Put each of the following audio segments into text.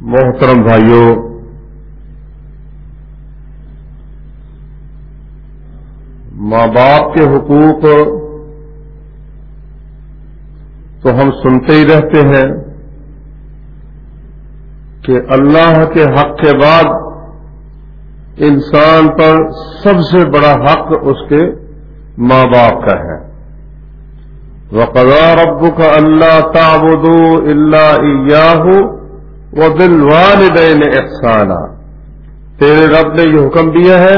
محترم بھائیوں ماں باپ کے حقوق تو ہم سنتے ہی رہتے ہیں کہ اللہ کے حق کے بعد انسان پر سب سے بڑا حق اس کے ماں باپ کا ہے۔ وقضا رب کا اللہ تابدو اللہ وہ دل والدین احسانہ تیرے رب نے یہ حکم دیا ہے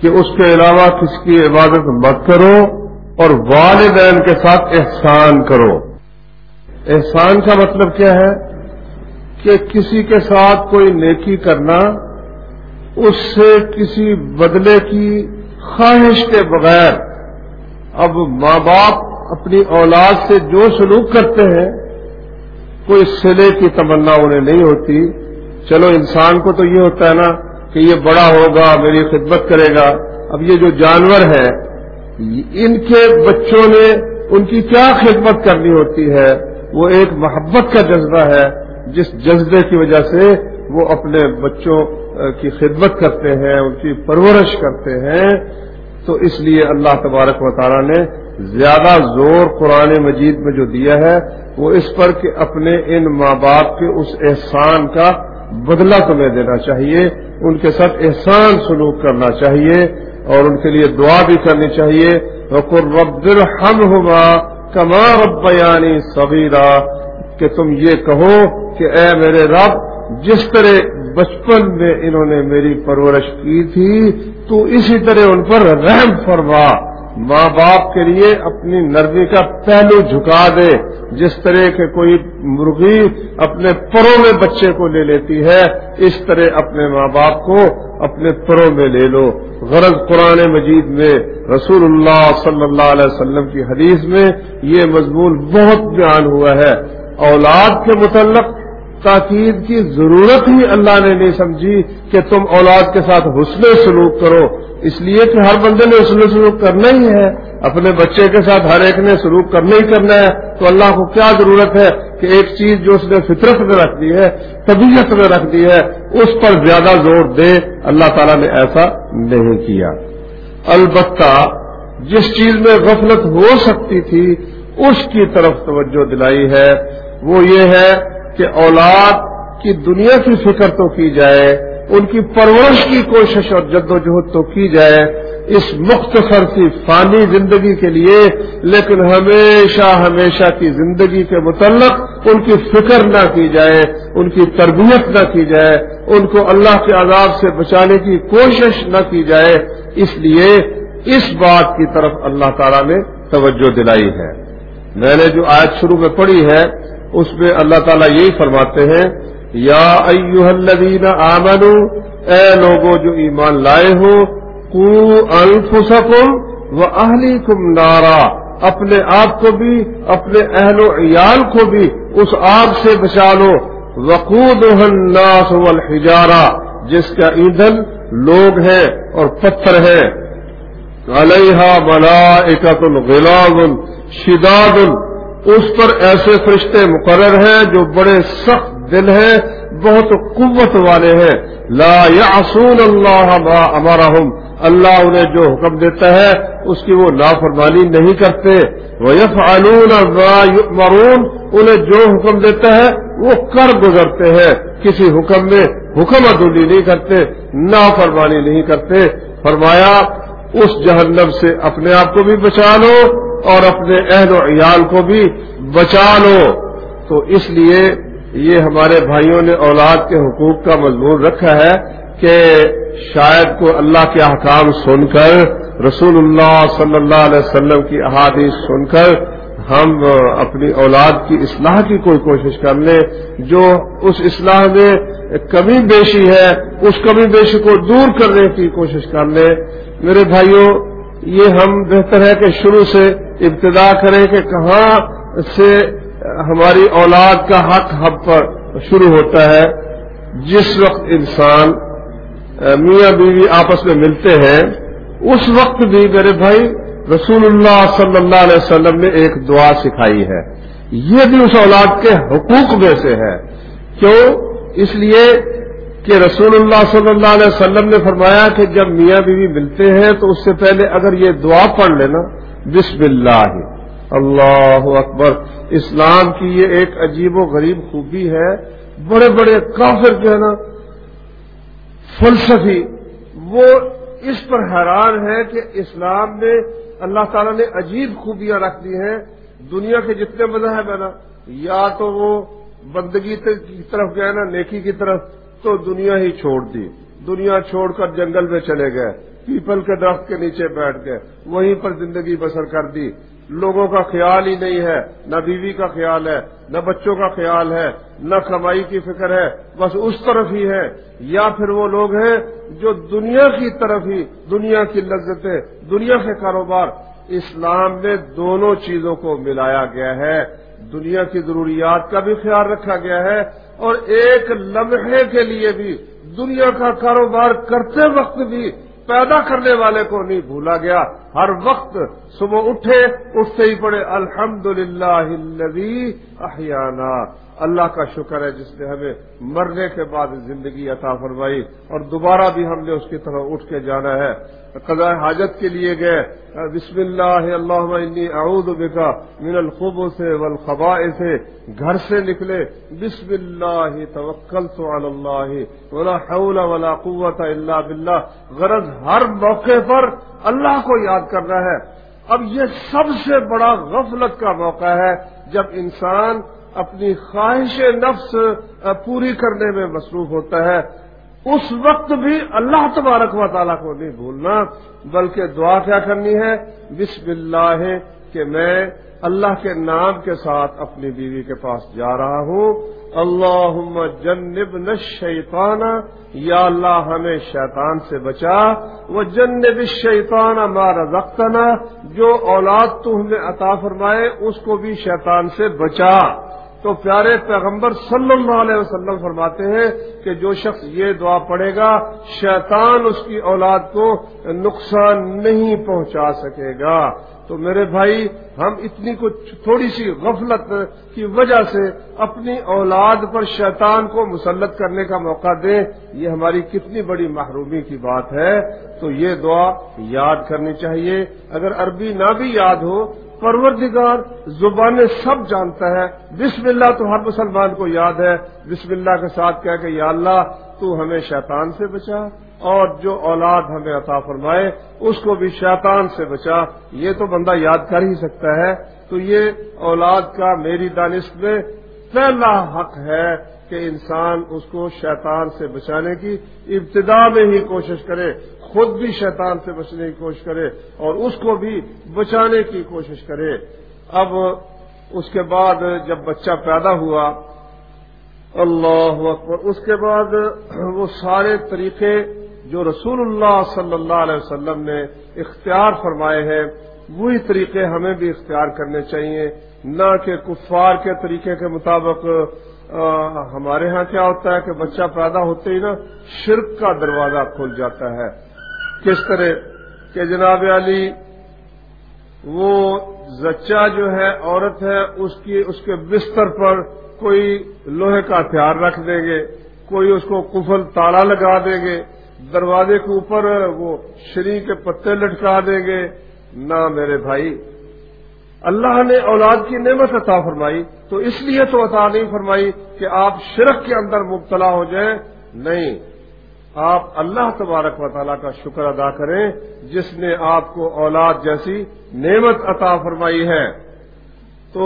کہ اس کے علاوہ کس کی عبادت مت کرو اور والدین کے ساتھ احسان کرو۔ احسان کا مطلب کیا ہے؟ کہ کسی کے ساتھ کوئی نیکی کرنا، اس سے کسی بدلے کی خواہش کے بغیر اب ماں باپ اپنی اولاد سے جو سلوک کرتے ہیں کوئی سلے کی تمنا انہیں نہیں ہوتی۔ چلو، انسان کو تو یہ ہوتا ہے نا کہ یہ بڑا ہوگا، میری خدمت کرے گا۔ اب یہ جو جانور ہے، ان کے بچوں نے ان کی کیا خدمت کرنی ہوتی ہے؟ وہ ایک محبت کا جذبہ ہے، جس جذبے کی وجہ سے وہ اپنے بچوں کی خدمت کرتے ہیں، ان کی پرورش کرتے ہیں۔ تو اس لیے اللہ تبارک و تعالیٰ نے زیادہ زور قرآن مجید میں جو دیا ہے، وہ اس پر کہ اپنے ان ماں باپ کے اس احسان کا بدلہ تمہیں دینا چاہیے، ان کے ساتھ احسان سلوک کرنا چاہیے، اور ان کے لیے دعا بھی کرنی چاہیے۔ رب ہم ہوا کما رب یعنی سبیرا کہ تم یہ کہو کہ اے میرے رب، جس طرح بچپن میں انہوں نے میری پرورش کی تھی، تو اسی طرح ان پر رحم فرما۔ ماں باپ کے لیے اپنی نرمی کا پہلو جھکا دے، جس طرح کے کوئی مرغی اپنے پروں میں بچے کو لے لیتی ہے، اس طرح اپنے ماں باپ کو اپنے پروں میں لے لو۔ غرض قرآن مجید میں رسول اللہ صلی اللہ علیہ وسلم کی حدیث میں یہ مضمون بہت بیان ہوا ہے۔ اولاد کے متعلق تاکید کی ضرورت ہی اللہ نے نہیں سمجھی کہ تم اولاد کے ساتھ حسن سلوک کرو۔ اس لیے کہ ہر بندے نے حسن سلوک کرنا ہی ہے۔ اپنے بچے کے ساتھ ہر ایک نے سلوک کرنا ہی کرنا ہے۔ تو اللہ کو کیا ضرورت ہے کہ ایک چیز جو اس نے فطرت میں رکھ دی ہے، طبیعت میں رکھ دی ہے، اس پر زیادہ زور دے۔ اللہ تعالیٰ نے ایسا نہیں کیا۔ البتہ جس چیز میں غفلت ہو سکتی تھی، اس کی طرف توجہ دلائی ہے۔ وہ یہ ہے کہ اولاد کی دنیا کی فکر تو کی جائے، ان کی پرورش کی کوشش اور جد و جہد تو کی جائے، اس مختصر سی فانی زندگی کے لیے، لیکن ہمیشہ ہمیشہ کی زندگی کے متعلق ان کی فکر نہ کی جائے، ان کی تربیت نہ کی جائے، ان کو اللہ کے عذاب سے بچانے کی کوشش نہ کی جائے۔ اس لیے اس بات کی طرف اللہ تعالی نے توجہ دلائی ہے۔ میں نے جو آج شروع میں پڑھی ہے اس میں اللہ تعالیٰ یہی فرماتے ہیں، یا ایوہ الذین آمنو، اے لوگوں جو ایمان لائے ہو کو انفسکم و اہلیکم نارا، اپنے آپ کو بھی، اپنے اہل و عیال کو بھی اس آگ سے بچا لو۔ وقود الناس والحجارہ، جس کا ایندھن لوگ ہیں اور پتھر ہے علیہ ملائکت غلاظ شداد اس پر ایسے فرشتے مقرر ہیں جو بڑے سخت دل ہیں، بہت قوت والے ہیں۔ لا یعصون اللہ ہمارا اللہ انہیں جو حکم دیتا ہے، اس کی وہ نافرمانی نہیں کرتے۔ وہ یف مرون انہیں جو حکم دیتا ہے، وہ کر گزرتے ہیں۔ کسی حکم میں حکم ادولی نہیں کرتے، نافرمانی نہیں کرتے۔ فرمایا، اس جہنم سے اپنے آپ کو بھی بچا لو۔ اور اپنے عہد و عیال کو بھی بچا لو۔ تو اس لیے یہ ہمارے بھائیوں نے اولاد کے حقوق کا مضمون رکھا ہے کہ شاید کو اللہ کے احکام سن کر، رسول اللہ صلی اللہ علیہ وسلم کی احادیث سن کر ہم اپنی اولاد کی اصلاح کی کوئی کوشش کر لیں۔ جو اس اصلاح میں کمی بیشی ہے، اس کمی بیشی کو دور کرنے کی کوشش کر لیں۔ میرے بھائیوں یہ ہم بہتر ہے کہ شروع سے ابتدا کریں کہ کہاں سے ہماری اولاد کا حق ہم پر شروع ہوتا ہے۔ جس وقت انسان میاں بیوی آپس میں ملتے ہیں، اس وقت بھی میرے بھائی رسول اللہ صلی اللہ علیہ وسلم نے ایک دعا سکھائی ہے۔ یہ بھی اس اولاد کے حقوق میں سے ہے۔ کیوں؟ اس لیے کہ رسول اللہ صلی اللہ علیہ وسلم نے فرمایا کہ جب میاں بیوی ملتے ہیں تو اس سے پہلے اگر یہ دعا پڑھ لینا بسم اللہ اللہ اکبر، اسلام کی یہ ایک عجیب و غریب خوبی ہے۔ بڑے بڑے کافر جو ہے نا، فلسفی، وہ اس پر حیران ہے کہ اسلام میں اللہ تعالیٰ نے عجیب خوبیاں رکھ دی ہیں۔ دنیا کے جتنے مذہب ہیں نا، یا تو وہ بندگی کی طرف گئے نا، نیکی کی طرف تو دنیا ہی چھوڑ دی۔ دنیا چھوڑ کر جنگل میں چلے گئے۔ پیپل کے درخت کے نیچے بیٹھ گئے۔ وہیں پر زندگی بسر کر دی۔ لوگوں کا خیال ہی نہیں ہے۔ نہ بیوی کا خیال ہے، نہ بچوں کا خیال ہے۔ نہ کمائی کی فکر ہے۔ بس اس طرف ہی ہے۔ یا پھر وہ لوگ ہیں جو دنیا کی طرف ہی، دنیا کی لذتیں، دنیا کے کاروبار، اسلام میں دونوں چیزوں کو ملایا گیا ہے۔ دنیا کی ضروریات کا بھی خیال رکھا گیا ہے۔ اور ایک لمحے کے لیے بھی دنیا کا کاروبار کرتے وقت بھی پیدا کرنے والے کو نہیں بھولا گیا۔ ہر وقت صبح اٹھے اٹھتے ہی پڑے الحمد للہ احیانہ اللہ کا شکر ہے جس نے ہمیں مرنے کے بعد زندگی عطا فرمائی اور دوبارہ بھی ہم نے اس کی طرح اٹھ کے جانا ہے۔ قضاء حاجت کے لیے گئے۔ بسم اللہ اللہ اعوذ بکا من الخب سے ولخبا سے گھر سے نکلے۔ بسم اللہ توکل تو اللہ۔ ولا حول ولا قوت اللہ باللہ۔ غرض ہر موقع پر اللہ کو یاد کرنا ہے۔ اب یہ سب سے بڑا غفلت کا موقع ہے جب انسان اپنی خواہش نفس پوری کرنے میں مصروف ہوتا ہے۔ اس وقت بھی اللہ تبارک و تعالیٰ کو نہیں بھولنا، بلکہ دعا کیا کرنی ہے؟ بسم اللہ ہے کہ میں اللہ کے نام کے ساتھ اپنی بیوی کے پاس جا رہا ہوں۔ اللہ جنب نشیطان یا اللہ ہمیں شیطان سے بچا۔ وہ جنب شیطان ہمارا رختنا جو اولاد تو ہمیں عطا فرمائے، اس کو بھی شیطان سے بچا۔ تو پیارے پیغمبر صلی اللہ علیہ وسلم فرماتے ہیں کہ جو شخص یہ دعا پڑے گا، شیطان اس کی اولاد کو نقصان نہیں پہنچا سکے گا۔ تو میرے بھائی، ہم اتنی کچھ تھوڑی سی غفلت کی وجہ سے اپنی اولاد پر شیطان کو مسلط کرنے کا موقع دیں، یہ ہماری کتنی بڑی محرومی کی بات ہے۔ تو یہ دعا یاد کرنی چاہیے۔ اگر عربی نہ بھی یاد ہو پروردگار زبان سب جانتا ہے۔ بسم اللہ تو ہر مسلمان کو یاد ہے۔ بسم اللہ کے ساتھ کہہ کہ یا اللہ، تو ہمیں شیطان سے بچا اور جو اولاد ہمیں عطا فرمائے، اس کو بھی شیطان سے بچا۔ یہ تو بندہ یاد کر ہی سکتا ہے۔ تو یہ اولاد کا میری دانش میں پہلا حق ہے کہ انسان اس کو شیطان سے بچانے کی ابتدا میں ہی کوشش کرے۔ خود بھی شیطان سے بچنے کی کوشش کرے اور اس کو بھی بچانے کی کوشش کرے۔ اب اس کے بعد جب بچہ پیدا ہوا، اللہ اکبر، اس کے بعد وہ سارے طریقے جو رسول اللہ صلی اللہ علیہ وسلم نے اختیار فرمائے ہیں، وہی طریقے ہمیں بھی اختیار کرنے چاہیے۔ نہ کہ کفار کے طریقے کے مطابق ہمارے ہاں کیا ہوتا ہے کہ بچہ پیدا ہوتے ہی نا، شرک کا دروازہ کھل جاتا ہے۔ کس طرح کہ جناب علی وہ زچہ جو ہے عورت ہے، اس کی، اس کے بستر پر کوئی لوہے کا ہتھیار رکھ دیں گے، کوئی اس کو کفل تالا لگا دیں گے، دروازے کے اوپر وہ شری کے پتے لٹکا دیں گے۔ نہ میرے بھائی، اللہ نے اولاد کی نعمت عطا فرمائی، تو اس لیے تو عطا نہیں فرمائی کہ آپ شرک کے اندر مبتلا ہو جائیں۔ نہیں آپ اللہ تبارک و تعالیٰ کا شکر ادا کریں، جس نے آپ کو اولاد جیسی نعمت عطا فرمائی ہے۔ تو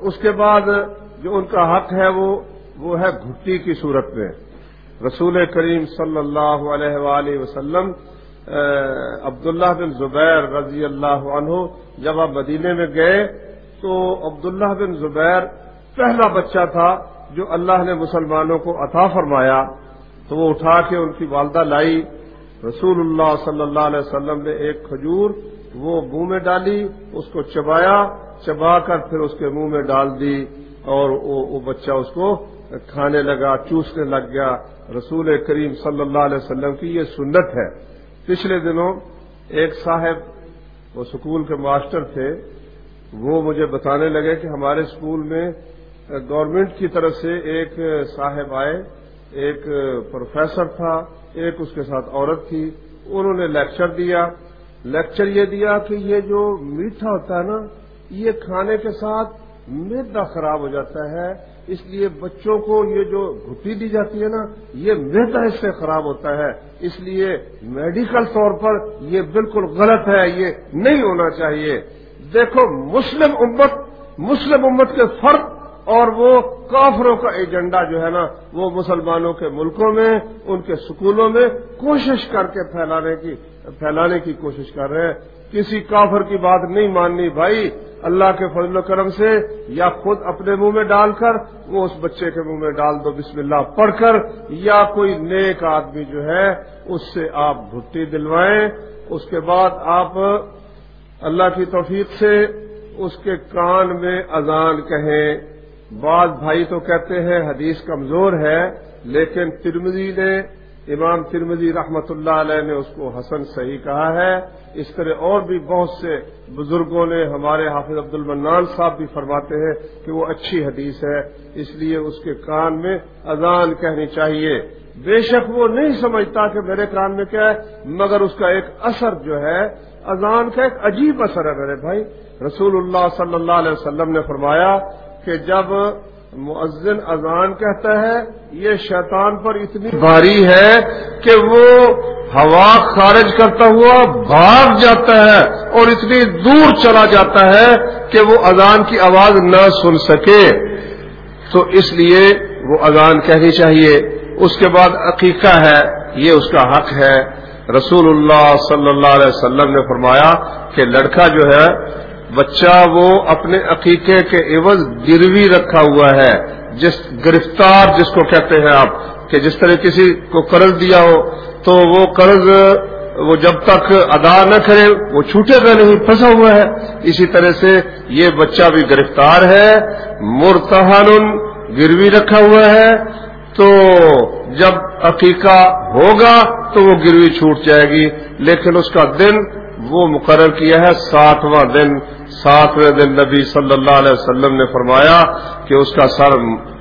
اس کے بعد جو ان کا حق ہے وہ وہ ہے گھٹی کی صورت میں۔ رسول کریم صلی اللہ علیہ وآلہ وسلم عبداللہ بن زبیر رضی اللہ عنہ جب آپ مدینے میں گئے، تو عبداللہ بن زبیر پہلا بچہ تھا جو اللہ نے مسلمانوں کو عطا فرمایا۔ تو وہ اٹھا کے ان کی والدہ لائی۔ رسول اللہ صلی اللہ علیہ وسلم نے ایک کھجور وہ منہ میں ڈالی، اس کو چبایا، چبا کر پھر اس کے منہ میں ڈال دی اور وہ بچہ اس کو کھانے لگا، چوسنے لگ گیا۔ رسول کریم صلی اللہ علیہ وسلم کی یہ سنت ہے۔ پچھلے دنوں ایک صاحب وہ اسکول کے ماسٹر تھے، وہ مجھے بتانے لگے کہ ہمارے اسکول میں گورنمنٹ کی طرف سے ایک صاحب آئے۔ ایک پروفیسر تھا، ایک اس کے ساتھ عورت تھی، انہوں نے لیکچر دیا۔ لیکچر یہ دیا کہ یہ جو میٹھا ہوتا ہے نا، یہ کھانے کے ساتھ میدا خراب ہو جاتا ہے، اس لیے بچوں کو یہ جو گھٹی دی جاتی ہے نا، یہ میدا اس سے خراب ہوتا ہے۔ اس لیے میڈیکل طور پر یہ بالکل غلط ہے، یہ نہیں ہونا چاہیے۔ دیکھو، مسلم امت مسلم امت کے فرق اور وہ کافروں کا ایجنڈا جو ہے نا، وہ مسلمانوں کے ملکوں میں، ان کے سکولوں میں کوشش کر کے پھیلانے کی پھیلانے کی کوشش کر رہے ہیں۔ کسی کافر کی بات نہیں ماننی بھائی، اللہ کے فضل و کرم سے، یا خود اپنے منہ میں ڈال کر، وہ اس بچے کے منہ میں ڈال دو، بسم اللہ پڑھ کر، یا کوئی نیک آدمی جو ہے، اس سے آپ بھٹی دلوائیں۔ اس کے بعد آپ اللہ کی توفیق سے اس کے کان میں اذان کہیں۔ بعض بھائی تو کہتے ہیں حدیث کمزور ہے، لیکن ترمزی نے، امام ترمزی رحمت اللہ علیہ نے اس کو حسن صحیح کہا ہے۔ اس طرح اور بھی بہت سے بزرگوں نے ہمارے حافظ عبد المنان صاحب بھی فرماتے ہیں کہ وہ اچھی حدیث ہے، اس لیے اس کے کان میں اذان کہنی چاہیے۔ بے شک وہ نہیں سمجھتا کہ میرے کان میں کیا ہے، مگر اس کا ایک اثر جو ہے، اذان کا ایک عجیب اثر ہے میرے بھائی۔ رسول اللہ صلی اللہ علیہ وسلم نے فرمایا کہ جب مؤذن اذان کہتا ہے، یہ شیطان پر اتنی بھاری ہے کہ وہ ہوا خارج کرتا ہوا بھاگ جاتا ہے اور اتنی دور چلا جاتا ہے کہ وہ اذان کی آواز نہ سن سکے۔ تو اس لیے وہ اذان کہنی چاہیے۔ اس کے بعد عقیقہ ہے، یہ اس کا حق ہے۔ رسول اللہ صلی اللہ علیہ وسلم نے فرمایا کہ لڑکا جو ہے بچہ وہ اپنے عقیقے کے عوض گروی رکھا ہوا ہے، جس گرفتار جس کو کہتے ہیں آپ، کہ جس طرح کسی کو قرض دیا ہو، تو وہ قرض، وہ جب تک ادا نہ کرے، وہ چھوٹے گا نہیں، پھنسا ہوا ہے۔ اسی طرح سے یہ بچہ بھی گرفتار ہے مرتحن گروی رکھا ہوا ہے۔ تو جب عقیقہ ہوگا، تو وہ گروی چھوٹ جائے گی۔ لیکن اس کا دن وہ مقرر کیا ہے، ساتواں دن ساتویں دن نبی صلی اللہ علیہ وسلم نے فرمایا کہ اس کا سر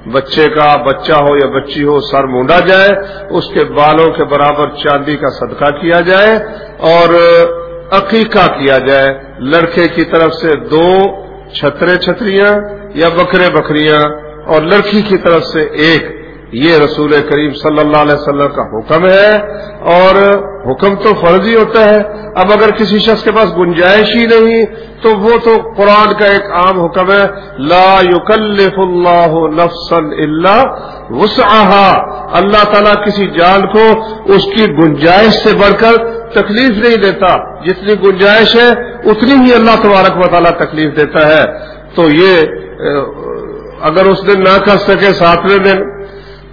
بچے کا، بچہ ہو یا بچی ہو، سر مونڈا جائے، اس کے بالوں کے برابر چاندی کا صدقہ کیا جائے اور عقیقہ کیا جائے۔ لڑکے کی طرف سے دو چھترے چھتریاں یا بکرے بکریاں اور لڑکی کی طرف سے ایک۔ یہ رسول کریم صلی اللہ علیہ وسلم کا حکم ہے اور حکم تو فرضی ہوتا ہے۔ اب اگر کسی شخص کے پاس گنجائش ہی نہیں، تو وہ تو قرآن کا ایک عام حکم ہے۔ لا یکلف اللہ نفسا اللہ وسعها اللہ تعالیٰ کسی جان کو اس کی گنجائش سے بڑھ کر تکلیف نہیں دیتا۔ جتنی گنجائش ہے، اتنی ہی اللہ تبارک و تعالیٰ تکلیف دیتا ہے۔ تو یہ، اگر اس دن نہ کر سکے، ساتویں دن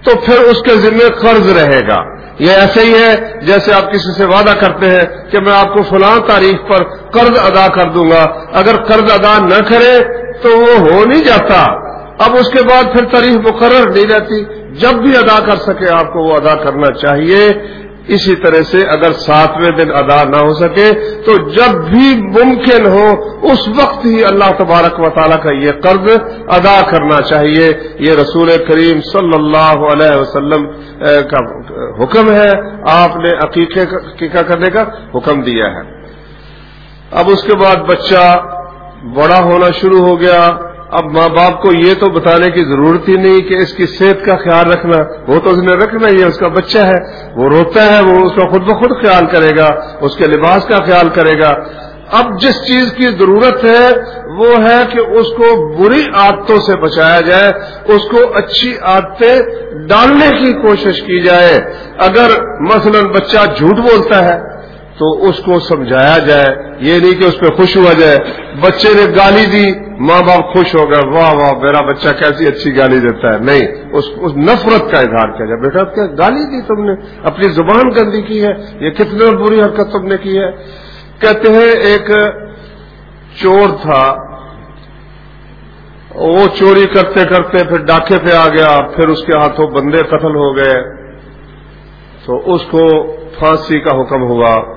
تو پھر اس کے ذمہ قرض رہے گا۔ یہ ایسے ہی ہے جیسے آپ کسی سے وعدہ کرتے ہیں کہ میں آپ کو فلاں تاریخ پر قرض ادا کر دوں گا۔ اگر قرض ادا نہ کرے تو وہ ہو نہیں جاتا۔ اب اس کے بعد پھر تاریخ مقرر نہیں رہتی۔ جب بھی ادا کر سکے آپ کو وہ ادا کرنا چاہیے۔ اسی طرح سے اگر ساتویں دن ادا نہ ہو سکے، تو جب بھی ممکن ہو، اس وقت ہی اللہ تبارک و تعالیٰ کا یہ قرض ادا کرنا چاہیے۔ یہ رسول کریم صلی اللہ علیہ وسلم کا حکم ہے۔ آپ نے عقیقے کا کرنے کا حکم دیا ہے۔ اب اس کے بعد بچہ بڑا ہونا شروع ہو گیا۔ اب ماں باپ کو یہ تو بتانے کی ضرورت ہی نہیں کہ اس کی صحت کا خیال رکھنا، وہ تو اس نے رکھنا یہ اس کا بچہ ہے، وہ روتا ہے، وہ اس کا خود بخود خیال کرے گا، اس کے لباس کا خیال کرے گا۔ اب جس چیز کی ضرورت ہے، وہ ہے کہ اس کو بری عادتوں سے بچایا جائے، اس کو اچھی عادتیں ڈالنے کی کوشش کی جائے۔ اگر مثلا بچہ جھوٹ بولتا ہے تو اس کو سمجھایا جائے، یہ نہیں کہ اس پہ خوش ہوا جائے۔ بچے نے گالی دی، ماں باپ خوش ہو گئے، واہ واہ، میرا بچہ کیسی اچھی گالی دیتا ہے۔ نہیں، اس اس نفرت کا اظہار کیا جائے۔ بیٹا، کیا گالی دی تم نے؟ اپنی زبان گندی کی ہے، یہ کتنے بری حرکت تم نے کی ہے۔ کہتے ہیں، ایک چور تھا، وہ چوری کرتے کرتے پھر ڈاکے پہ آ گیا، پھر اس کے ہاتھوں بندے قتل ہو گئے۔ تو اس کو پھانسی کا حکم ہوا۔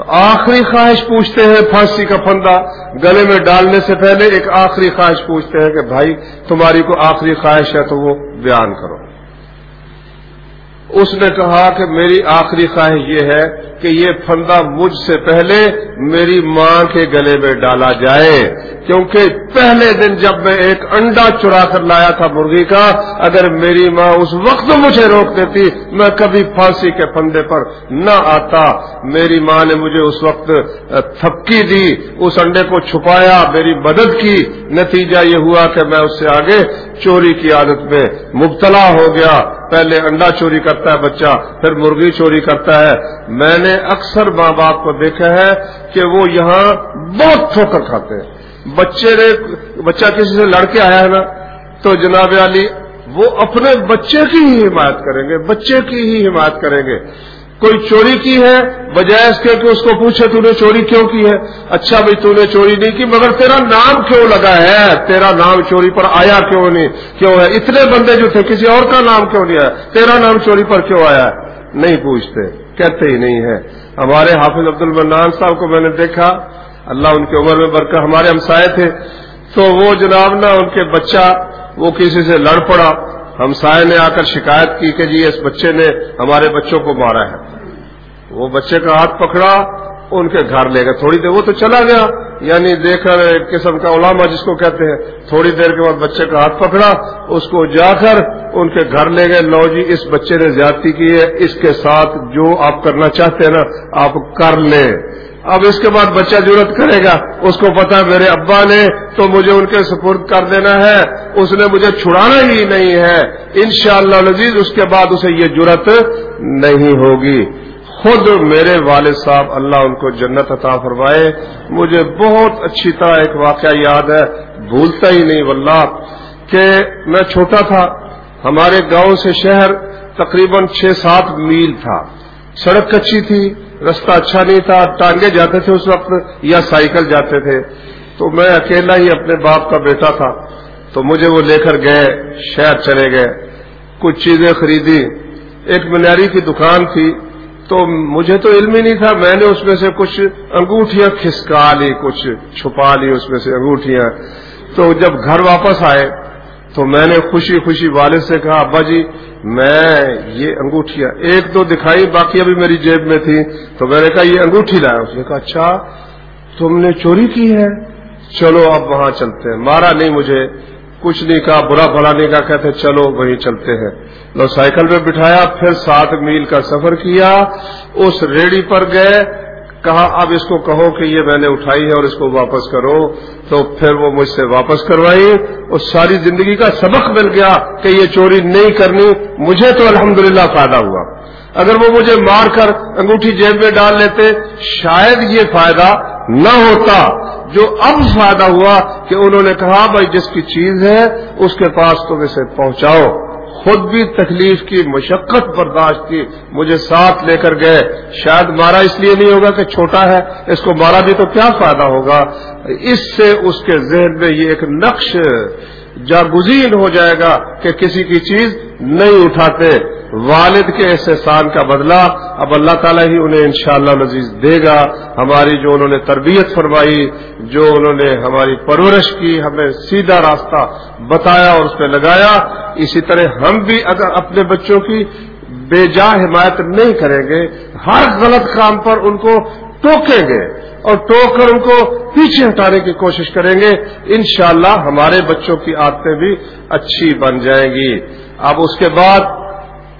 تو آخری خواہش پوچھتے ہیں، پھانسی کا پھندا۔ گلے میں ڈالنے سے پہلے ایک آخری خواہش پوچھتے ہیں کہ بھائی، تمہاری کو آخری خواہش ہے تو وہ بیان کرو۔ اس نے کہا کہ میری آخری خواہش یہ ہے کہ یہ پھندا مجھ سے پہلے میری ماں کے گلے میں ڈالا جائے۔ کیونکہ پہلے دن جب میں ایک انڈا چرا کر لایا تھا مرغی کا، اگر میری ماں اس وقت مجھے روک دیتی، میں کبھی پھانسی کے پھندے پر نہ آتا۔ میری ماں نے مجھے اس وقت تھپکی دی، اس انڈے کو چھپایا، میری مدد کی۔ نتیجہ یہ ہوا کہ میں اس سے آگے چوری کی عادت میں مبتلا ہو گیا۔ پہلے انڈا چوری کرتا ہے بچہ، پھر مرغی چوری کرتا ہے۔ میں نے اکثر ماں باپ کو دیکھا ہے کہ وہ یہاں بہت ٹھوکر کھاتے ہیں۔ بچے نے، بچہ کسی سے لڑ کے آیا ہے نا، تو جناب علی، وہ اپنے بچے کی ہی حمایت کریں گے، بچے کی ہی حمایت کریں گے۔ کوئی چوری کی ہے بجائے اس کے کہ اس کو پوچھے تو نے چوری کیوں کی ہے؟ اچھا بھائی تو نے چوری نہیں کی، مگر تیرا نام کیوں لگا ہے؟ تیرا نام چوری پر آیا کیوں نہیں؟ کیوں ہے؟ اتنے بندے جو تھے، کسی اور کا نام کیوں نہیں آیا؟ تیرا نام چوری پر کیوں آیا؟ ہے نہیں پوچھتے، کہتے ہی نہیں ہے ہمارے حافظ عبد المنان صاحب کو میں نے دیکھا، اللہ ان کی عمر میں برکر ہمارے ہمسائے تھے۔ تو وہ جناب نا، ان کے بچہ، وہ کسی سے لڑ پڑا۔ ہم سائے نے آ کر شکایت کی کہ جی اس بچے نے ہمارے بچوں کو مارا ہے۔ وہ بچے کا ہاتھ پکڑا، ان کے گھر لے گئے۔ تھوڑی دیر وہ تو چلا گیا یعنی دیکھ کر ایک قسم کا علامہ جس کو کہتے ہیں، تھوڑی دیر کے بعد بچے کا ہاتھ پکڑا، اس کو جا کر ان کے گھر لے گئے۔ لو جی اس بچے نے زیادتی کی ہے، اس کے ساتھ جو آپ کرنا چاہتے ہیں نا، آپ کر لیں۔ اب اس کے بعد بچہ ضرورت کرے گا، اس کو پتا میرے ابا نے تو مجھے ان کے سپرد کر دینا ہے، اس نے مجھے چھڑانا ہی نہیں ہے۔ انشاءاللہ شاء اس کے بعد اسے یہ ضرورت نہیں ہوگی۔ خود میرے والد صاحب اللہ ان کو جنت عطا فرمائے۔ مجھے بہت اچھی طرح ایک واقعہ یاد ہے، بھولتا ہی نہیں واللہ کہ میں چھوٹا تھا، ہمارے گاؤں سے شہر تقریباً چھ سات میل تھا۔ سڑک کچی تھی رستہ اچھا نہیں تھا ٹانگے جاتے تھے اس وقت یا سائیکل جاتے تھے۔ تو میں اکیلا ہی اپنے باپ کا بیٹا تھا۔ تو مجھے وہ لے کر گئے، شہر چلے گئے۔ کچھ چیزیں خریدی۔ ایک منیاری کی دکان تھی۔ تو مجھے تو علم ہی نہیں تھا۔ میں نے اس میں سے کچھ انگوٹھیاں کھسکا لی، کچھ چھپا لی اس میں سے انگوٹھیاں۔ تو جب گھر واپس آئے تو میں نے خوشی خوشی والد سے کہا، ابا جی میں یہ انگوٹھیاں ایک دو دکھائی، باقی ابھی میری جیب میں تھی. تو میں نے کہا، یہ انگوٹھی لایا اس نے کہا اچھا تم نے چوری کی ہے؟ چلو، اب وہاں چلتے ہیں. مارا نہیں مجھے. کچھ نہیں کہا، برا بھلا نہیں کہا. کہتے، چلو، وہیں چلتے ہیں. لو سائیکل پہ بٹھایا، پھر سات میل کا سفر کیا، اس ریڑی پر گئے کہا، اب اس کو کہو کہ یہ میں نے اٹھائی ہے اور اس کو واپس کرو، تو پھر وہ مجھ سے واپس کروائی اور ساری زندگی کا سبق مل گیا کہ یہ چوری نہیں کرنی، مجھے تو الحمدللہ فائدہ ہوا۔ اگر وہ مجھے مار کر انگوٹھی جیب میں ڈال لیتے، شاید یہ فائدہ نہ ہوتا۔ جو اب فائدہ ہوا کہ انہوں نے کہا، بھائی، جس کی چیز ہے، اس کے پاس تم اسے پہنچاؤ۔ خود بھی تکلیف کی، مشقت برداشت کی، مجھے ساتھ لے کر گئے۔ شاید مارا اس لیے نہیں ہوگا کہ چھوٹا ہے، اس کو مارا بھی تو کیا فائدہ ہوگا؟ اس سے اس کے ذہن میں یہ ایک نقش جاگزین ہو جائے گا کہ کسی کی چیز نہیں اٹھاتے۔ والد کے احسان کا بدلہ اب اللہ تعالیٰ ہی انہیں انشاءاللہ شاء اللہ دے گا۔ ہماری جو انہوں نے تربیت فرمائی، جو انہوں نے ہماری پرورش کی، ہمیں سیدھا راستہ بتایا اور اس پہ لگایا۔ اسی طرح ہم بھی اگر اپنے بچوں کی بے جا حمایت نہیں کریں گے، ہر غلط کام پر ان کو ٹوکیں گے۔ اور ٹوک کر ان کو پیچھے ہٹانے کی کوشش کریں گے۔ انشاءاللہ ہمارے بچوں کی عادتیں بھی اچھی بن جائیں گی۔ اب اس کے بعد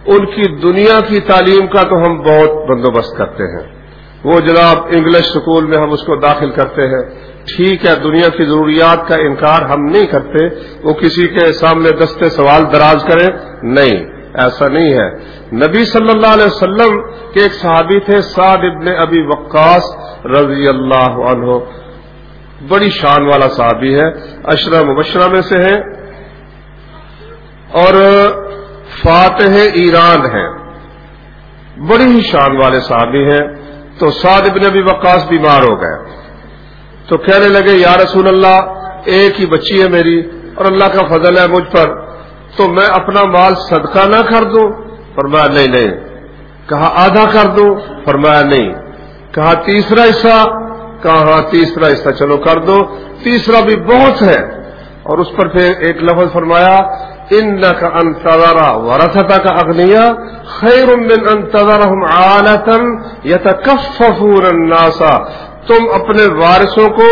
ان کی دنیا کی تعلیم کا تو ہم بہت بندوبست کرتے ہیں۔ وہ جناب انگلش اسکول میں ہم اس کو داخل کرتے ہیں۔ ٹھیک ہے، دنیا کی ضروریات کا انکار ہم نہیں کرتے۔ وہ کسی کے سامنے دستے سوال دراز کریں۔ نہیں۔ ایسا نہیں ہے۔ نبی صلی اللہ علیہ وسلم کے ایک صحابی تھے، سعد ابن ابی وقاص رضی اللہ عنہ۔ بڑی شان والا صحابی ہے اشرا مبشرہ میں سے ہے۔ اور فاتح ایران ہیں بڑی ہی شان والے صحابی ہیں۔ تو سعد ابن ابی وقاص بیمار ہو گئے۔ تو کہنے لگے، یا رسول اللہ، ایک ہی بچی ہے میری اور اللہ کا فضل ہے مجھ پر۔ تو میں اپنا مال صدقہ نہ کر دوں؟ فرمایا، نہیں نہیں. کہا، آدھا کر دوں؟ فرمایا، نہیں. کہا، تیسرا حصہ؟ کہا ہاں تیسرا حصہ چلو کر دو. تیسرا بھی بہت ہے. اور اس پر پھر ایک لفظ فرمایا ان کا انتظارا ورثتا کا اگنیا خیر من انتظارهم عالتن یتکففون الناسا تم اپنے وارثوں کو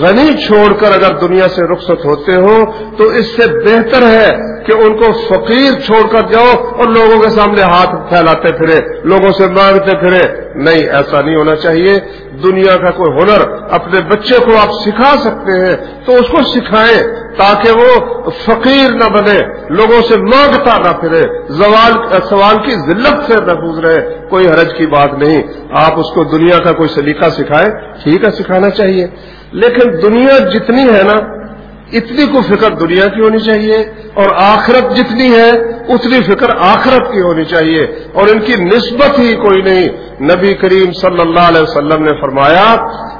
غنی چھوڑ کر اگر دنیا سے رخصت ہوتے ہو، تو اس سے بہتر ہے کہ ان کو فقیر چھوڑ کر جاؤ اور لوگوں کے سامنے ہاتھ پھیلاتے پھرے، لوگوں سے مانگتے پھرے۔ نہیں، ایسا نہیں ہونا چاہیے۔ دنیا کا کوئی ہنر اپنے بچے کو آپ سکھا سکتے ہیں، تو اس کو سکھائیں تاکہ وہ فقیر نہ بنے، لوگوں سے مانگتا نہ پھرے۔ زوال، سوال کی ذلت سے محفوظ رہے، کوئی حرج کی بات نہیں۔ آپ اس کو دنیا کا کوئی سلیقہ سکھائے ٹھیک ہے، سکھانا چاہیے۔ لیکن دنیا جتنی ہے نا اتنی کو فکر دنیا کی ہونی چاہیے اور آخرت جتنی ہے، اتنی فکر آخرت کی ہونی چاہیے۔ اور ان کی نسبت ہی کوئی نہیں۔ نبی کریم صلی اللہ علیہ وسلم نے فرمایا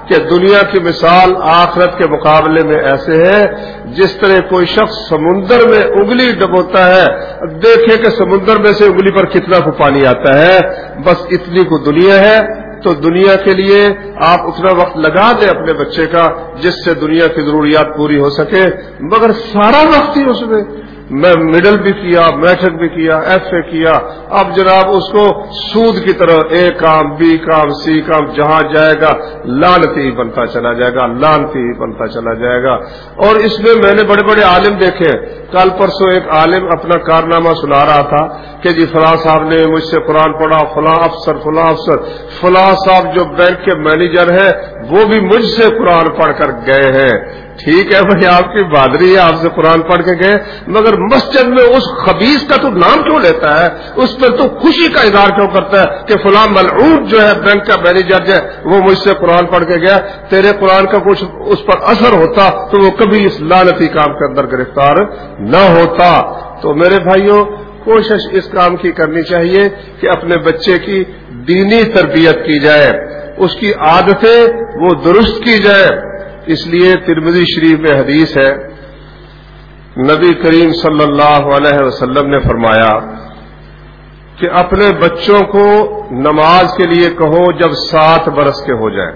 کہ دنیا کی مثال آخرت کے مقابلے میں ایسے ہے، جس طرح کوئی شخص سمندر میں انگلی ڈبوتا ہے، دیکھے کہ سمندر میں سے انگلی پر کتنا کو پانی آتا ہے۔ بس اتنی کو دنیا ہے۔ تو دنیا کے لیے آپ اتنا وقت لگا دیں اپنے بچے کا جس سے دنیا کی ضروریات پوری ہو سکے، مگر سارا وقت ہی اس میں میں مڈل بھی کیا میٹرک بھی کیا ایف اے کیا۔ اب جناب اس کو سود کی طرح اے کام بی کام سی کام، جہاں جائے گا، لانتی بنتا چلا جائے گا، لانتی بنتا چلا جائے گا۔ اور اس میں میں نے بڑے بڑے عالم دیکھے۔ کل پرسوں ایک عالم اپنا کارنامہ سنا رہا تھا کہ جی فلاں صاحب نے مجھ سے قرآن پڑھا، فلاں افسر فلاں افسر۔ فلاں صاحب جو بینک کے مینیجر ہے وہ بھی مجھ سے قرآن پڑھ کر گئے ہیں۔ ٹھیک ہے بھائی، آپ کی بہادری ہے، آپ سے قرآن پڑھ کے گئے، مگر مسجد میں اس خبیص کا تو نام کیوں لیتا ہے؟ اس پر تو خوشی کا اظہار کیوں کرتا ہے کہ فلاں ملعود جو ہے، بینک کا مینیجر ہے، وہ مجھ سے قرآن پڑھ کے گیا۔ تیرے قرآن کا کچھ اس پر اثر ہوتا تو وہ کبھی اس لالتی کام کے اندر گرفتار نہ ہوتا۔ تو میرے بھائیوں، کوشش اس کام کی کرنی چاہیے کہ اپنے بچے کی دینی تربیت کی جائے، اس کی عادتیں وہ درست کی جائے۔ اس لیے ترمزی شریف میں حدیث ہے۔ نبی کریم صلی اللہ علیہ وسلم نے فرمایا کہ اپنے بچوں کو نماز کے لیے کہو جب سات برس کے ہو جائیں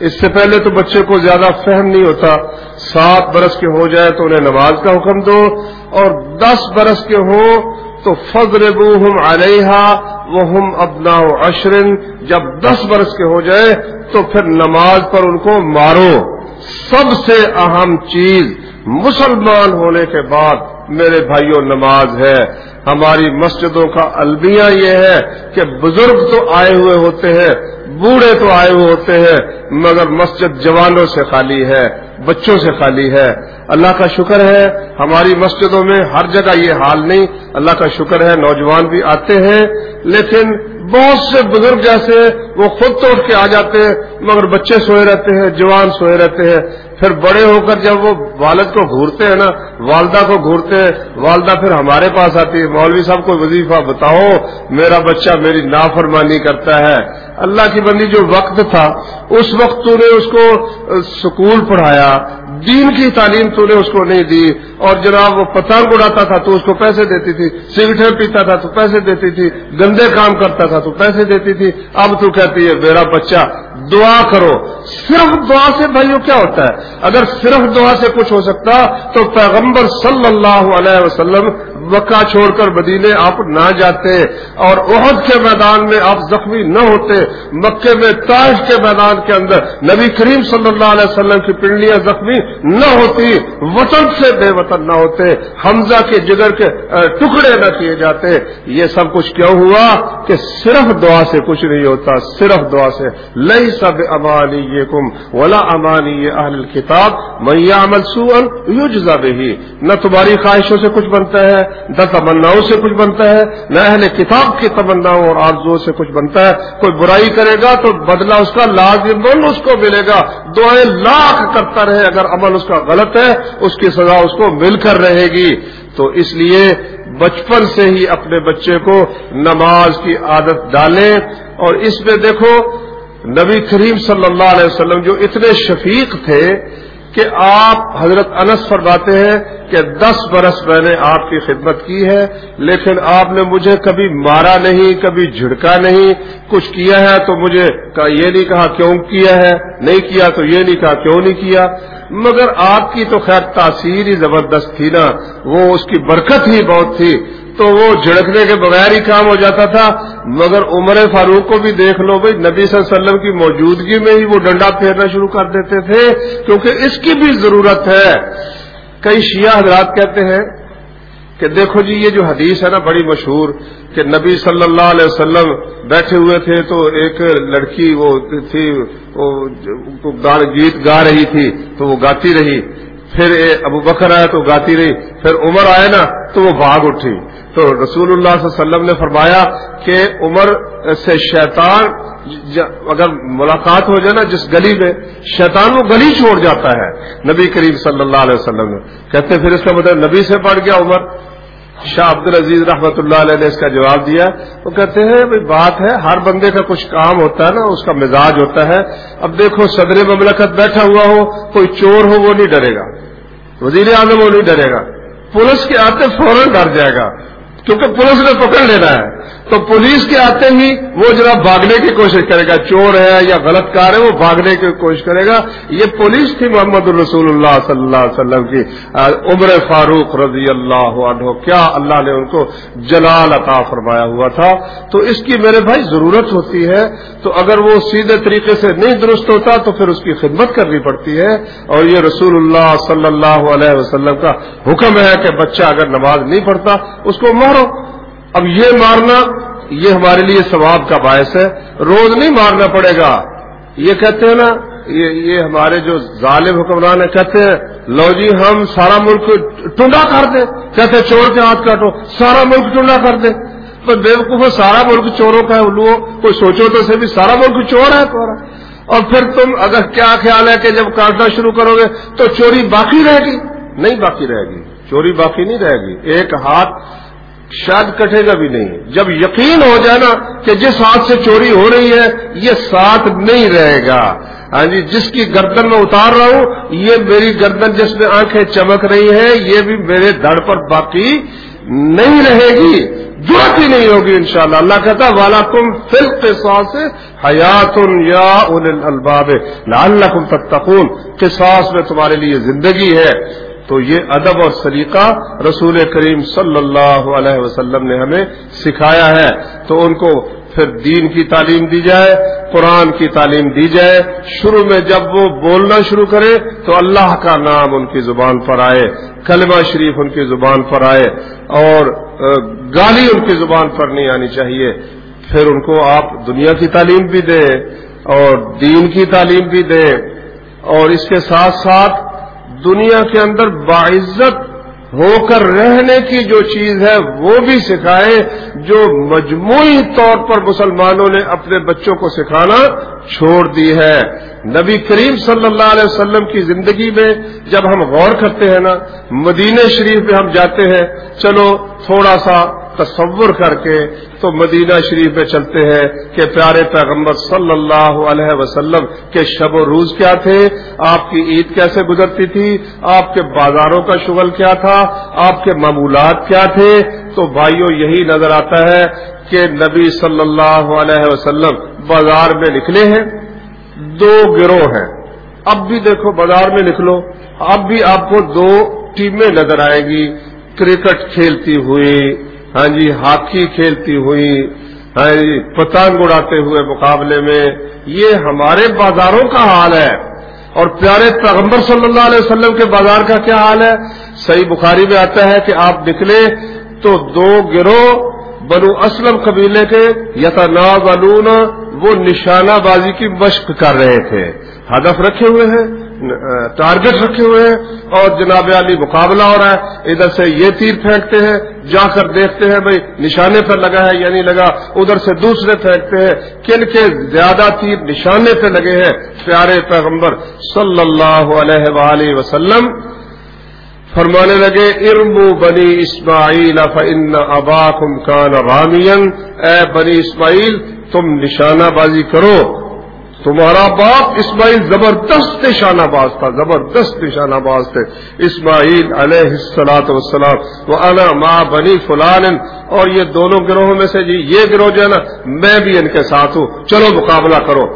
اس سے پہلے تو بچے کو زیادہ فہم نہیں ہوتا۔ سات برس کے ہو جائے تو انہیں نماز کا حکم دو۔ اور دس برس کے ہو تو فضر ہم علیہ وہ ہم ابنا اشرن جب دس برس کے ہو جائے تو پھر نماز پر ان کو مارو۔ سب سے اہم چیز مسلمان ہونے کے بعد میرے بھائیوں نماز ہے۔ ہماری مسجدوں کا المیہ یہ ہے کہ بزرگ تو آئے ہوئے ہوتے ہیں، بوڑھے تو آئے ہوئے ہوتے ہیں، مگر مسجد جوانوں سے خالی ہے، بچوں سے خالی ہے۔ اللہ کا شکر ہے ہماری مسجدوں میں ہر جگہ یہ حال نہیں اللہ کا شکر ہے نوجوان بھی آتے ہیں لیکن بہت سے بزرگ جیسے وہ خود توڑ کے آ جاتے ہیں مگر بچے سوئے رہتے ہیں جوان سوئے رہتے ہیں پھر بڑے ہو کر جب وہ والد کو گھورتے ہیں نا والدہ کو گھورتے ہیں والدہ پھر ہمارے پاس آتی ہے مولوی صاحب کو وظیفہ بتاؤ میرا بچہ میری نافرمانی کرتا ہے اللہ کی بندی جو وقت تھا اس وقت تو نے اس کو سکول پڑھایا دین کی تعلیم تو نے اس کو نہیں دی، اور جناب وہ پتنگ اڑاتا تھا تو اس کو پیسے دیتی تھی سگریٹ پیتا تھا تو پیسے دیتی تھی، گندے کام کرتا تھا تو پیسے دیتی تھی۔ اب تو کہتی ہے، میرا بچہ، دعا کرو۔ صرف دعا سے بھائیوں کیا ہوتا ہے؟ اگر صرف دعا سے کچھ ہو سکتا تو پیغمبر صلی اللہ علیہ وسلم مکہ چھوڑ کر مدینے آپ نہ جاتے اور عہد کے میدان میں آپ زخمی نہ ہوتے، مکے میں تاج کے میدان کے اندر نبی کریم صلی اللہ علیہ وسلم کی پنڈلیاں زخمی نہ ہوتی، وطن سے بے وطن نہ ہوتے، حمزہ کے جگر کے ٹکڑے نہ کیے جاتے۔ یہ سب کچھ کیوں ہوا کہ صرف دعا سے کچھ نہیں ہوتا، صرف دعا سے۔ لئی سب امانی یہ کم ولا امانی یہ اہل کتاب میاں عمل سون یو نہ تمہاری خواہشوں سے کچھ بنتا ہے نہ تمناؤں سے کچھ بنتا ہے، نہ اہل کتاب کی تمناؤں اور آرزو سے کچھ بنتا ہے۔ کوئی برائی کرے گا تو بدلہ اس کا لازمن اس کو ملے گا۔ دعائیں لاکھ کرتا رہے، اگر عمل اس کا غلط ہے، اس کی سزا اس کو مل کر رہے گی۔ تو اس لیے بچپن سے ہی اپنے بچے کو نماز کی عادت ڈالیں۔ اور اس میں دیکھو، نبی کریم صلی اللہ علیہ وسلم جو اتنے شفیق تھے کہ آپ حضرت انس فرماتے ہیں کہ دس برس میں نے آپ کی خدمت کی ہے، لیکن آپ نے مجھے کبھی مارا نہیں، کبھی جھڑکا نہیں، کچھ کیا ہے تو مجھے یہ نہیں کہا کیوں کیا ہے، نہیں کیا تو یہ نہیں کہا کیوں نہیں کیا۔ مگر آپ کی تو خیر تاثیر ہی زبردست تھی نا، وہ اس کی برکت ہی بہت تھی۔ تو وہ جھڑکنے کے بغیر ہی کام ہو جاتا تھا، مگر عمر فاروق کو بھی دیکھ لو بھائی، نبی صلی اللہ علیہ وسلم کی موجودگی میں ہی وہ ڈنڈا پھیرنا شروع کر دیتے تھے، کیونکہ اس کی بھی ضرورت ہے۔ کئی شیعہ حضرات کہتے ہیں کہ دیکھو جی یہ جو حدیث ہے نا، بڑی مشہور کہ نبی صلی اللہ علیہ وسلم بیٹھے ہوئے تھے تو ایک لڑکی وہ تھی، وہ گیت گا رہی تھی تو وہ گاتی رہی۔ پھر ابو بکر آیا تو گاتی رہی۔ پھر عمر آئے نا تو وہ بھاگ اٹھی۔ تو رسول اللہ صلی اللہ علیہ وسلم نے فرمایا کہ عمر سے شیطان اگر ملاقات ہو جائے نا جس گلی میں، شیطان وہ گلی چھوڑ جاتا ہے نبی کریم صلی اللہ علیہ وسلم نے۔ کہتے پھر اس کا مطلب نبی سے پڑھ گیا عمر۔ شاہ عبد العزیز رحمۃ اللہ علیہ نے اس کا جواب دیا۔ وہ کہتے ہیں، بھائی بات ہے، ہر بندے کا کچھ کام ہوتا ہے نا، اس کا مزاج ہوتا ہے۔ اب دیکھو، صدر مملکت بیٹھا ہوا ہو، کوئی چور ہو، وہ نہیں ڈرے گا۔ وزیر اعظم وہ نہیں ڈرے گا۔ پولیس کے آتے فوراً ڈر جائے گا۔ کیونکہ پولیس نے پکڑ لینا ہے۔ تو پولیس کے آتے ہی وہ ذرا بھاگنے کی کوشش کرے گا۔ چور ہے یا غلط کار ہے، وہ بھاگنے کی کوشش کرے گا۔ یہ پولیس تھی محمد الرسول اللہ صلی اللہ علیہ وسلم کی۔ عمر فاروق رضی اللہ عنہ، کیا اللہ نے ان کو جلال عطا فرمایا ہوا تھا؟ تو اس کی میرے بھائی ضرورت ہوتی ہے۔ تو اگر وہ سیدھے طریقے سے نہیں درست ہوتا، تو پھر اس کی خدمت کرنی پڑتی ہے۔ اور یہ رسول اللہ صلی اللہ علیہ وسلم کا حکم ہے کہ بچہ اگر نماز نہیں پڑھتا، اس کو مارو اب یہ مارنا، یہ ہمارے لیے ثواب کا باعث ہے۔ روز نہیں مارنا پڑے گا۔ یہ کہتے ہیں نا، یہ یہ ہمارے جو ظالم حکمران ہیں، کہتے ہیں، لو جی ہم سارا ملک ٹنڈا کر دیں۔ کہتے چور کے ہاتھ کاٹو، سارا ملک ٹنڈا کر دیں۔ بے وقوف سارا ملک چوروں کا ہے، الو، کوئی سوچو تو سے بھی سارا ملک چور ہے تمہارا اور پھر تم اگر کیا خیال ہے کہ جب کاٹنا شروع کرو گے تو چوری باقی رہے گی؟ نہیں باقی رہے گی۔ چوری باقی نہیں رہے گی۔ ایک ہاتھ شاید کٹے گا بھی نہیں۔ جب یقین ہو جائے نا کہ جس ہاتھ سے چوری ہو رہی ہے، یہ ساتھ نہیں رہے گا۔ ہاں جی جس کی گردن میں اتار رہا ہوں، یہ میری گردن جس میں آنکھیں چمک رہی ہیں، یہ بھی میرے دڑ پر باقی نہیں رہے گی۔ ضرورت ہی نہیں ہوگی انشاءاللہ۔ اللہ کہتا والا تم فل کے ساس حیات یا الباب لال تک تقون کے میں تمہارے لیے زندگی ہے۔ تو یہ ادب اور سلیقہ رسول کریم صلی اللہ علیہ وسلم نے ہمیں سکھایا ہے۔ تو ان کو پھر دین کی تعلیم دی جائے، قرآن کی تعلیم دی جائے۔ شروع میں جب وہ بولنا شروع کرے تو اللہ کا نام ان کی زبان پر آئے، کلمہ شریف ان کی زبان پر آئے اور گالی ان کی زبان پر نہیں آنی چاہیے۔ پھر ان کو آپ دنیا کی تعلیم بھی دیں اور دین کی تعلیم بھی دیں اور اس کے ساتھ ساتھ دنیا کے اندر باعزت ہو کر رہنے کی جو چیز ہے وہ بھی سکھائے، جو مجموعی طور پر مسلمانوں نے اپنے بچوں کو سکھانا چھوڑ دی ہے۔ نبی کریم صلی اللہ علیہ وسلم کی زندگی میں جب ہم غور کرتے ہیں نا، مدینہ شریف میں ہم جاتے ہیں، چلو تھوڑا سا تصور کر کے تو مدینہ شریف میں چلتے ہیں کہ پیارے پیغمبر صلی اللہ علیہ وسلم کے شب و روز کیا تھے؟ آپ کی عید کیسے گزرتی تھی؟ آپ کے بازاروں کا شغل کیا تھا؟ آپ کے معمولات کیا تھے؟ تو بھائیوں یہی نظر آتا ہے کہ نبی صلی اللہ علیہ وسلم بازار میں نکلے ہیں۔ دو گروہ ہیں۔ اب بھی دیکھو، بازار میں نکلو۔ اب بھی آپ کو دو ٹیمیں نظر آئیں گی۔ کرکٹ کھیلتی ہوئی ہاں جی ہاکی کھیلتی ہوئی ہاں جی پتنگ اڑاتے ہوئے مقابلے میں، یہ ہمارے بازاروں کا حال ہے۔ اور پیارے پیغمبر صلی اللہ علیہ وسلم کے بازار کا کیا حال ہے؟ صحیح بخاری میں آتا ہے کہ آپ نکلے تو دو گروہ بنو اسلم قبیلے کے یتنا وہ نشانہ بازی کی مشق کر رہے تھے۔ ہدف رکھے ہوئے ہیں۔ ٹارگٹ رکھے ہوئے ہیں اور جناب علی مقابلہ ہو رہا ہے۔ ادھر سے یہ تیر پھینکتے ہیں، جا کر دیکھتے ہیں بھائی نشانے پر لگا ہے یا نہیں لگا، ادھر سے دوسرے پھینکتے ہیں۔ کن کے زیادہ تیر نشانے پہ لگے ہیں؟ پیارے پیغمبر صلی اللہ علیہ وآلہ وسلم فرمانے لگے، ارمو بنی اسماعیل فن ابا کان رامین اے بنی اسماعیل، تم نشانہ بازی کرو۔ تمہارا باپ اسماعیل زبردست نشانہ باز تھا، زبردست نشانہ باز تھے۔ اسماعیل علیہ السلاط وسلام وہ انا ماں بنی فلان، اور یہ دونوں گروہوں میں سے جی یہ گروہ جو ہے نا، میں بھی ان کے ساتھ ہوں۔ چلو مقابلہ کرو۔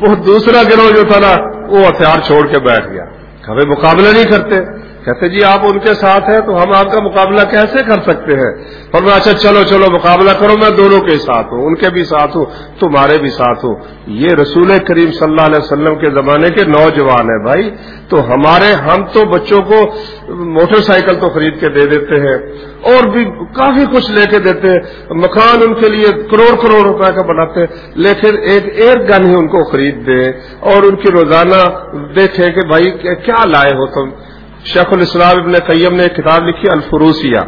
وہ دوسرا گروہ جو تھا نا، وہ ہتھیار چھوڑ کے بیٹھ گیا۔ کبھی مقابلہ نہیں کرتے۔ کہتے جی آپ ان کے ساتھ ہیں تو ہم آپ کا مقابلہ کیسے کر سکتے ہیں؟ اور میں اچھا چلو چلو، مقابلہ کرو، میں دونوں کے ساتھ ہوں، ان کے بھی ساتھ ہوں، تمہارے بھی ساتھ ہوں۔ یہ رسول کریم صلی اللہ علیہ وسلم کے زمانے کے نوجوان ہیں بھائی، تو ہمارے ہم تو بچوں کو موٹر سائیکل تو خرید کے دے دیتے ہیں، اور بھی کافی کچھ لے کے دیتے ہیں، مکان ان کے لیے کروڑ کروڑ روپے کا بناتے ہیں، لیکن ایک ایئر گن ہی ان کو خرید دیں، اور ان کی روزانہ دیکھیں کہ بھائی، کیا لائے ہو تم؟ شیخ الاسلام ابن قیم نے ایک کتاب لکھی الفروسیہ۔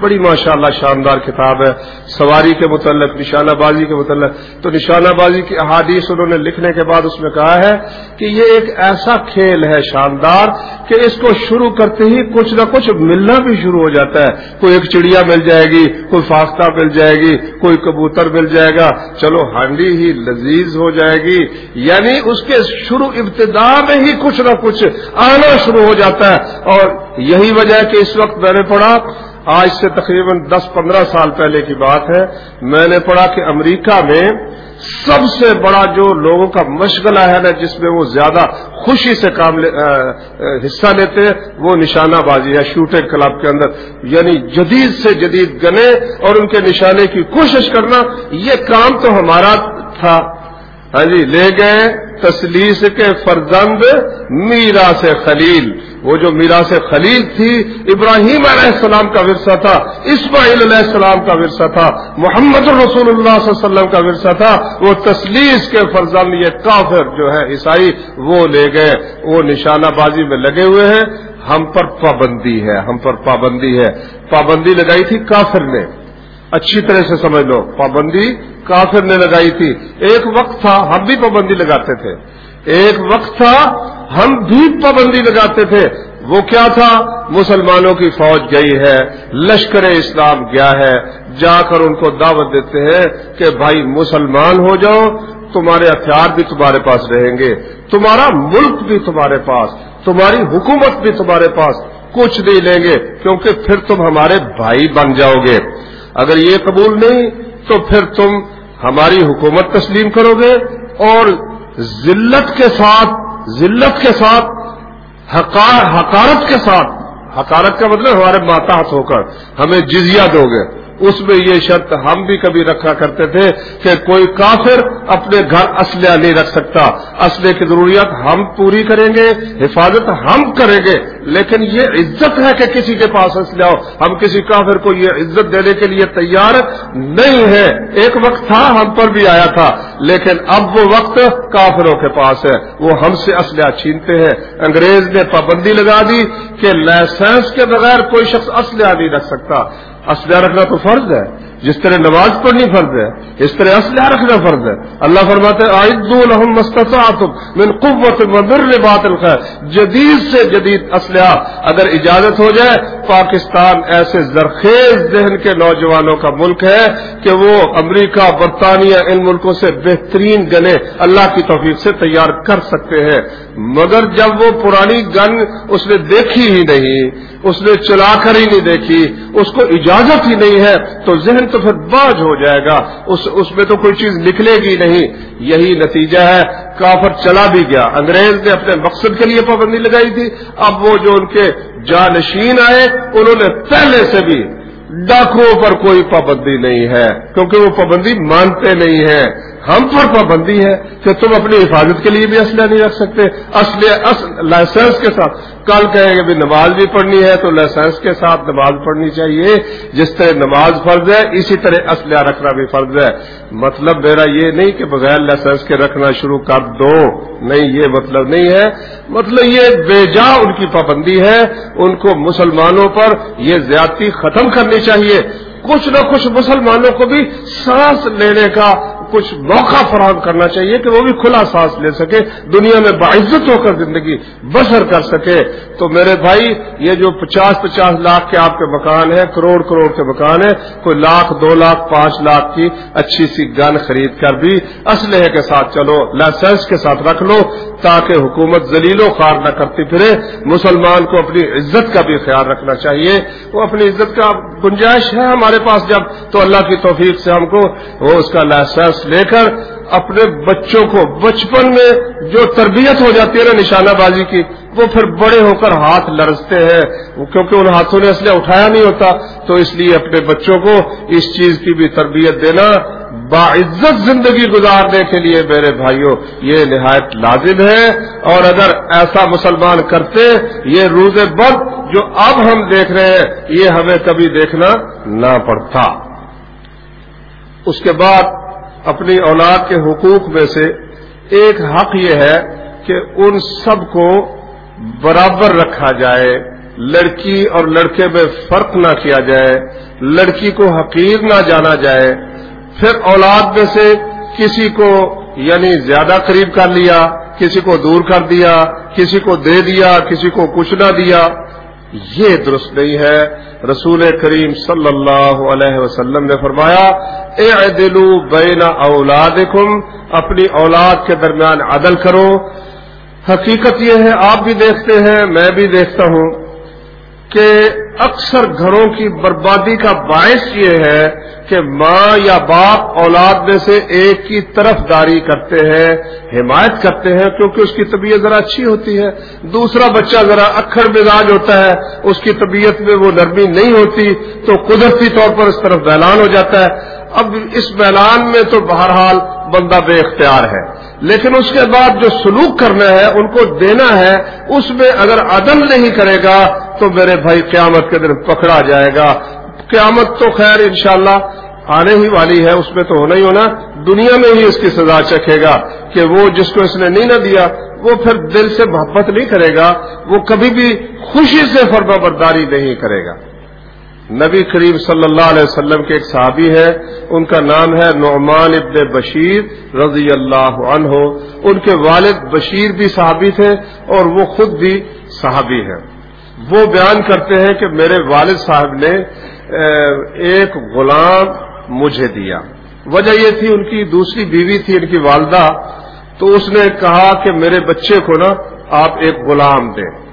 بڑی ماشاءاللہ شاندار کتاب ہے۔ سواری کے متعلق، نشانہ بازی کے متعلق۔ تو نشانہ بازی کی احادیث انہوں نے لکھنے کے بعد اس میں کہا ہے کہ یہ ایک ایسا کھیل ہے شاندار کہ اس کو شروع کرتے ہی کچھ نہ کچھ ملنا بھی شروع ہو جاتا ہے۔ کوئی ایک چڑیا مل جائے گی، کوئی فاختہ مل جائے گی، کوئی کبوتر مل جائے گا۔ چلو ہانڈی ہی لذیذ ہو جائے گی۔ یعنی اس کے شروع ابتدا میں ہی کچھ نہ کچھ آنا شروع ہو جاتا ہے۔ اور یہی وجہ ہے کہ اس وقت میں نے پڑھا آج سے تقریباً دس پندرہ سال پہلے کی بات ہے۔ میں نے پڑھا کہ امریکہ میں سب سے بڑا جو لوگوں کا مشغلہ ہے نا، جس میں وہ زیادہ خوشی سے کام لے حصہ لیتے ہیں وہ نشانہ بازی ہے، شوٹنگ کلب کے اندر۔ یعنی جدید سے جدید گنے اور ان کے نشانے کی کوشش کرنا، یہ کام تو ہمارا تھا۔ ہاں جی لے گئے تسلیس کے فرزند میرا سے خلیل۔ وہ جو میرا سے خلیل تھی، ابراہیم علیہ السلام کا ورثہ تھا، اسماعیل علیہ السلام کا ورثہ تھا، محمد الرسول اللہ صلی اللہ علیہ وسلم کا ورثہ تھا، وہ تسلیس کے فرزند یہ کافر جو ہے عیسائی، وہ لے گئے، وہ نشانہ بازی میں لگے ہوئے ہیں۔ ہم پر پابندی ہے، ہم پر پابندی ہے۔ پابندی لگائی تھی کافر نے۔ اچھی طرح سے سمجھ لو، پابندی کافر نے لگائی تھی۔ ایک وقت تھا، ہم بھی پابندی لگاتے تھے۔ ایک وقت تھا، ہم بھی پابندی لگاتے تھے۔ وہ کیا تھا؟ مسلمانوں کی فوج گئی ہے، لشکر اسلام گیا ہے۔ جا کر ان کو دعوت دیتے ہیں کہ بھائی مسلمان ہو جاؤ، تمہارے ہتھیار بھی تمہارے پاس رہیں گے، تمہارا ملک بھی تمہارے پاس، تمہاری حکومت بھی تمہارے پاس، کچھ نہیں لیں گے، کیونکہ پھر تم ہمارے بھائی بن جاؤ گے۔ اگر یہ قبول نہیں، تو پھر تم ہماری حکومت تسلیم کرو گے اور ذلت کے ساتھ، ذلت کے ساتھ حکارت کے ساتھ۔ حکارت کا مطلب ہمارے ماتحت ہو کر ہمیں جزیہ دو گے۔ اس میں یہ شرط ہم بھی کبھی رکھا کرتے تھے کہ کوئی کافر اپنے گھر اسلحہ نہیں رکھ سکتا۔ اسلحے کی ضروریات ہم پوری کریں گے، حفاظت ہم کریں گے۔ لیکن یہ عزت ہے کہ کسی کے پاس اسلحہ ہو۔ ہم کسی کافر کو یہ عزت دینے کے لیے تیار نہیں ہے ایک وقت تھا، ہم پر بھی آیا تھا، لیکن اب وہ وقت کافروں کے پاس ہے۔ وہ ہم سے اسلحہ چھینتے ہیں۔ انگریز نے پابندی لگا دی کہ لائسنس کے بغیر کوئی شخص اسلحہ نہیں رکھ سکتا۔ اسلحہ رکھنا تو فرض ہے۔ جس طرح نماز پڑھنی فرض ہے، اس طرح اسلحہ رکھنا فرض ہے۔ اللہ فرماتے من قوت بات الخیر جدید سے جدید اسلحہ اگر اجازت ہو جائے، پاکستان ایسے زرخیز ذہن کے نوجوانوں کا ملک ہے کہ وہ امریکہ، برطانیہ، ان ملکوں سے بہترین گنے اللہ کی توفیق سے تیار کر سکتے ہیں۔ مگر جب وہ پرانی گن اس نے دیکھی ہی نہیں، اس نے چلا کر ہی نہیں دیکھی، اس کو اجازت ہی نہیں ہے، تو ذہن تو پھر باج ہو جائے گا۔ اس اس میں تو کوئی چیز نکلے گی نہیں۔ یہی نتیجہ ہے۔ کافر چلا بھی گیا۔ انگریز نے اپنے مقصد کے لیے پابندی لگائی تھی۔ اب وہ جو ان کے جانشین آئے، انہوں نے پہلے سے بھی ڈاکوؤں پر کوئی پابندی نہیں ہے۔ کیونکہ وہ پابندی مانتے نہیں ہیں۔ ہم پر پابندی ہے کہ تم اپنی حفاظت کے لیے بھی اسلحہ نہیں رکھ سکتے۔ اسلحہ لائسنس کے ساتھ۔ کل کہیں گے بھی نماز بھی پڑھنی ہے تو لائسنس کے ساتھ نماز پڑھنی چاہیے۔ جس طرح نماز فرض ہے، اسی طرح اسلحہ رکھنا بھی فرض ہے۔ مطلب میرا یہ نہیں کہ بغیر لائسنس کے رکھنا شروع کر دو۔ نہیں، یہ مطلب نہیں ہے۔ مطلب یہ بے جا ان کی پابندی ہے۔ ان کو مسلمانوں پر یہ زیادتی ختم کرنی چاہیے۔ کچھ نہ کچھ مسلمانوں کو بھی سانس لینے کا کچھ موقع فراہم کرنا چاہیے کہ وہ بھی کھلا سانس لے سکے، دنیا میں باعزت ہو کر زندگی بسر کر سکے۔ تو میرے بھائی، یہ جو پچاس پچاس لاکھ کے آپ کے مکان ہیں، کروڑ کروڑ کے مکان ہیں، کوئی لاکھ، دو لاکھ، پانچ لاکھ کی اچھی سی گن خرید کر بھی اسلحے کے ساتھ چلو، لائسنس کے ساتھ رکھ لو۔ تاکہ حکومت ذلیل و خار نہ کرتی پھرے، مسلمان کو اپنی عزت کا بھی خیال رکھنا چاہیے۔ وہ اپنی عزت کا گنجائش ہے ہمارے پاس جب، تو اللہ کی توفیق سے ہم کو وہ اس کا لائسنس لے کر اپنے بچوں کو، بچپن میں جو تربیت ہو جاتی ہے نا نشانہ بازی کی، وہ پھر بڑے ہو کر ہاتھ لرزتے ہیں۔ کیونکہ ان ہاتھوں نے اسلحہ اٹھایا نہیں ہوتا، تو اس لیے اپنے بچوں کو اس چیز کی بھی تربیت دینا باعزت زندگی گزارنے کے لیے میرے بھائیوں، یہ نہایت لازم ہے۔ اور اگر ایسا مسلمان کرتے، یہ روز بد جو اب ہم دیکھ رہے ہیں، یہ ہمیں کبھی دیکھنا نہ پڑتا۔ اس کے بعد اپنی اولاد کے حقوق میں سے ایک حق یہ ہے کہ ان سب کو برابر رکھا جائے۔ لڑکی اور لڑکے میں فرق نہ کیا جائے۔ لڑکی کو حقیر نہ جانا جائے۔ پھر اولاد میں سے کسی کو یعنی زیادہ قریب کر لیا، کسی کو دور کر دیا، کسی کو دے دیا، کسی کو کچھ نہ دیا، یہ درست نہیں ہے۔ رسول کریم صلی اللہ علیہ وسلم نے فرمایا اے دلو بین اولاد اپنی اولاد کے درمیان عدل کرو۔ حقیقت یہ ہے، آپ بھی دیکھتے ہیں، میں بھی دیکھتا ہوں۔ کہ اکثر گھروں کی بربادی کا باعث یہ ہے کہ ماں یا باپ اولاد میں سے ایک کی طرف داری کرتے ہیں، حمایت کرتے ہیں کیونکہ اس کی طبیعت ذرا اچھی ہوتی ہے۔ دوسرا بچہ ذرا اکھڑ مزاج ہوتا ہے، اس کی طبیعت میں وہ نرمی نہیں ہوتی، تو قدرتی طور پر اس طرف اعلان ہو جاتا ہے۔ اب اس میلان میں تو بہرحال بندہ بے اختیار ہے۔ لیکن اس کے بعد جو سلوک کرنا ہے، ان کو دینا ہے، اس میں اگر عدم نہیں کرے گا، تو میرے بھائی قیامت کے دن پکڑا جائے گا۔ قیامت تو خیر انشاءاللہ آنے ہی والی ہے، اس میں تو ہونا ہی ہونا۔ دنیا میں ہی اس کی سزا چکھے گا کہ وہ جس کو اس نے نہیں نہ دیا، وہ پھر دل سے محبت نہیں کرے گا، وہ کبھی بھی خوشی سے فرما برداری نہیں کرے گا۔ نبی کریم صلی اللہ علیہ وسلم کے ایک صحابی ہے، ان کا نام ہے نعمان ابن بشیر رضی اللہ عنہ۔ ان کے والد بشیر بھی صحابی تھے اور وہ خود بھی صحابی ہیں۔ وہ بیان کرتے ہیں کہ میرے والد صاحب نے ایک غلام مجھے دیا۔ وجہ یہ تھی ان کی دوسری بیوی تھی، ان کی والدہ، تو اس نے کہا کہ میرے بچے کو نا آپ ایک غلام دیں۔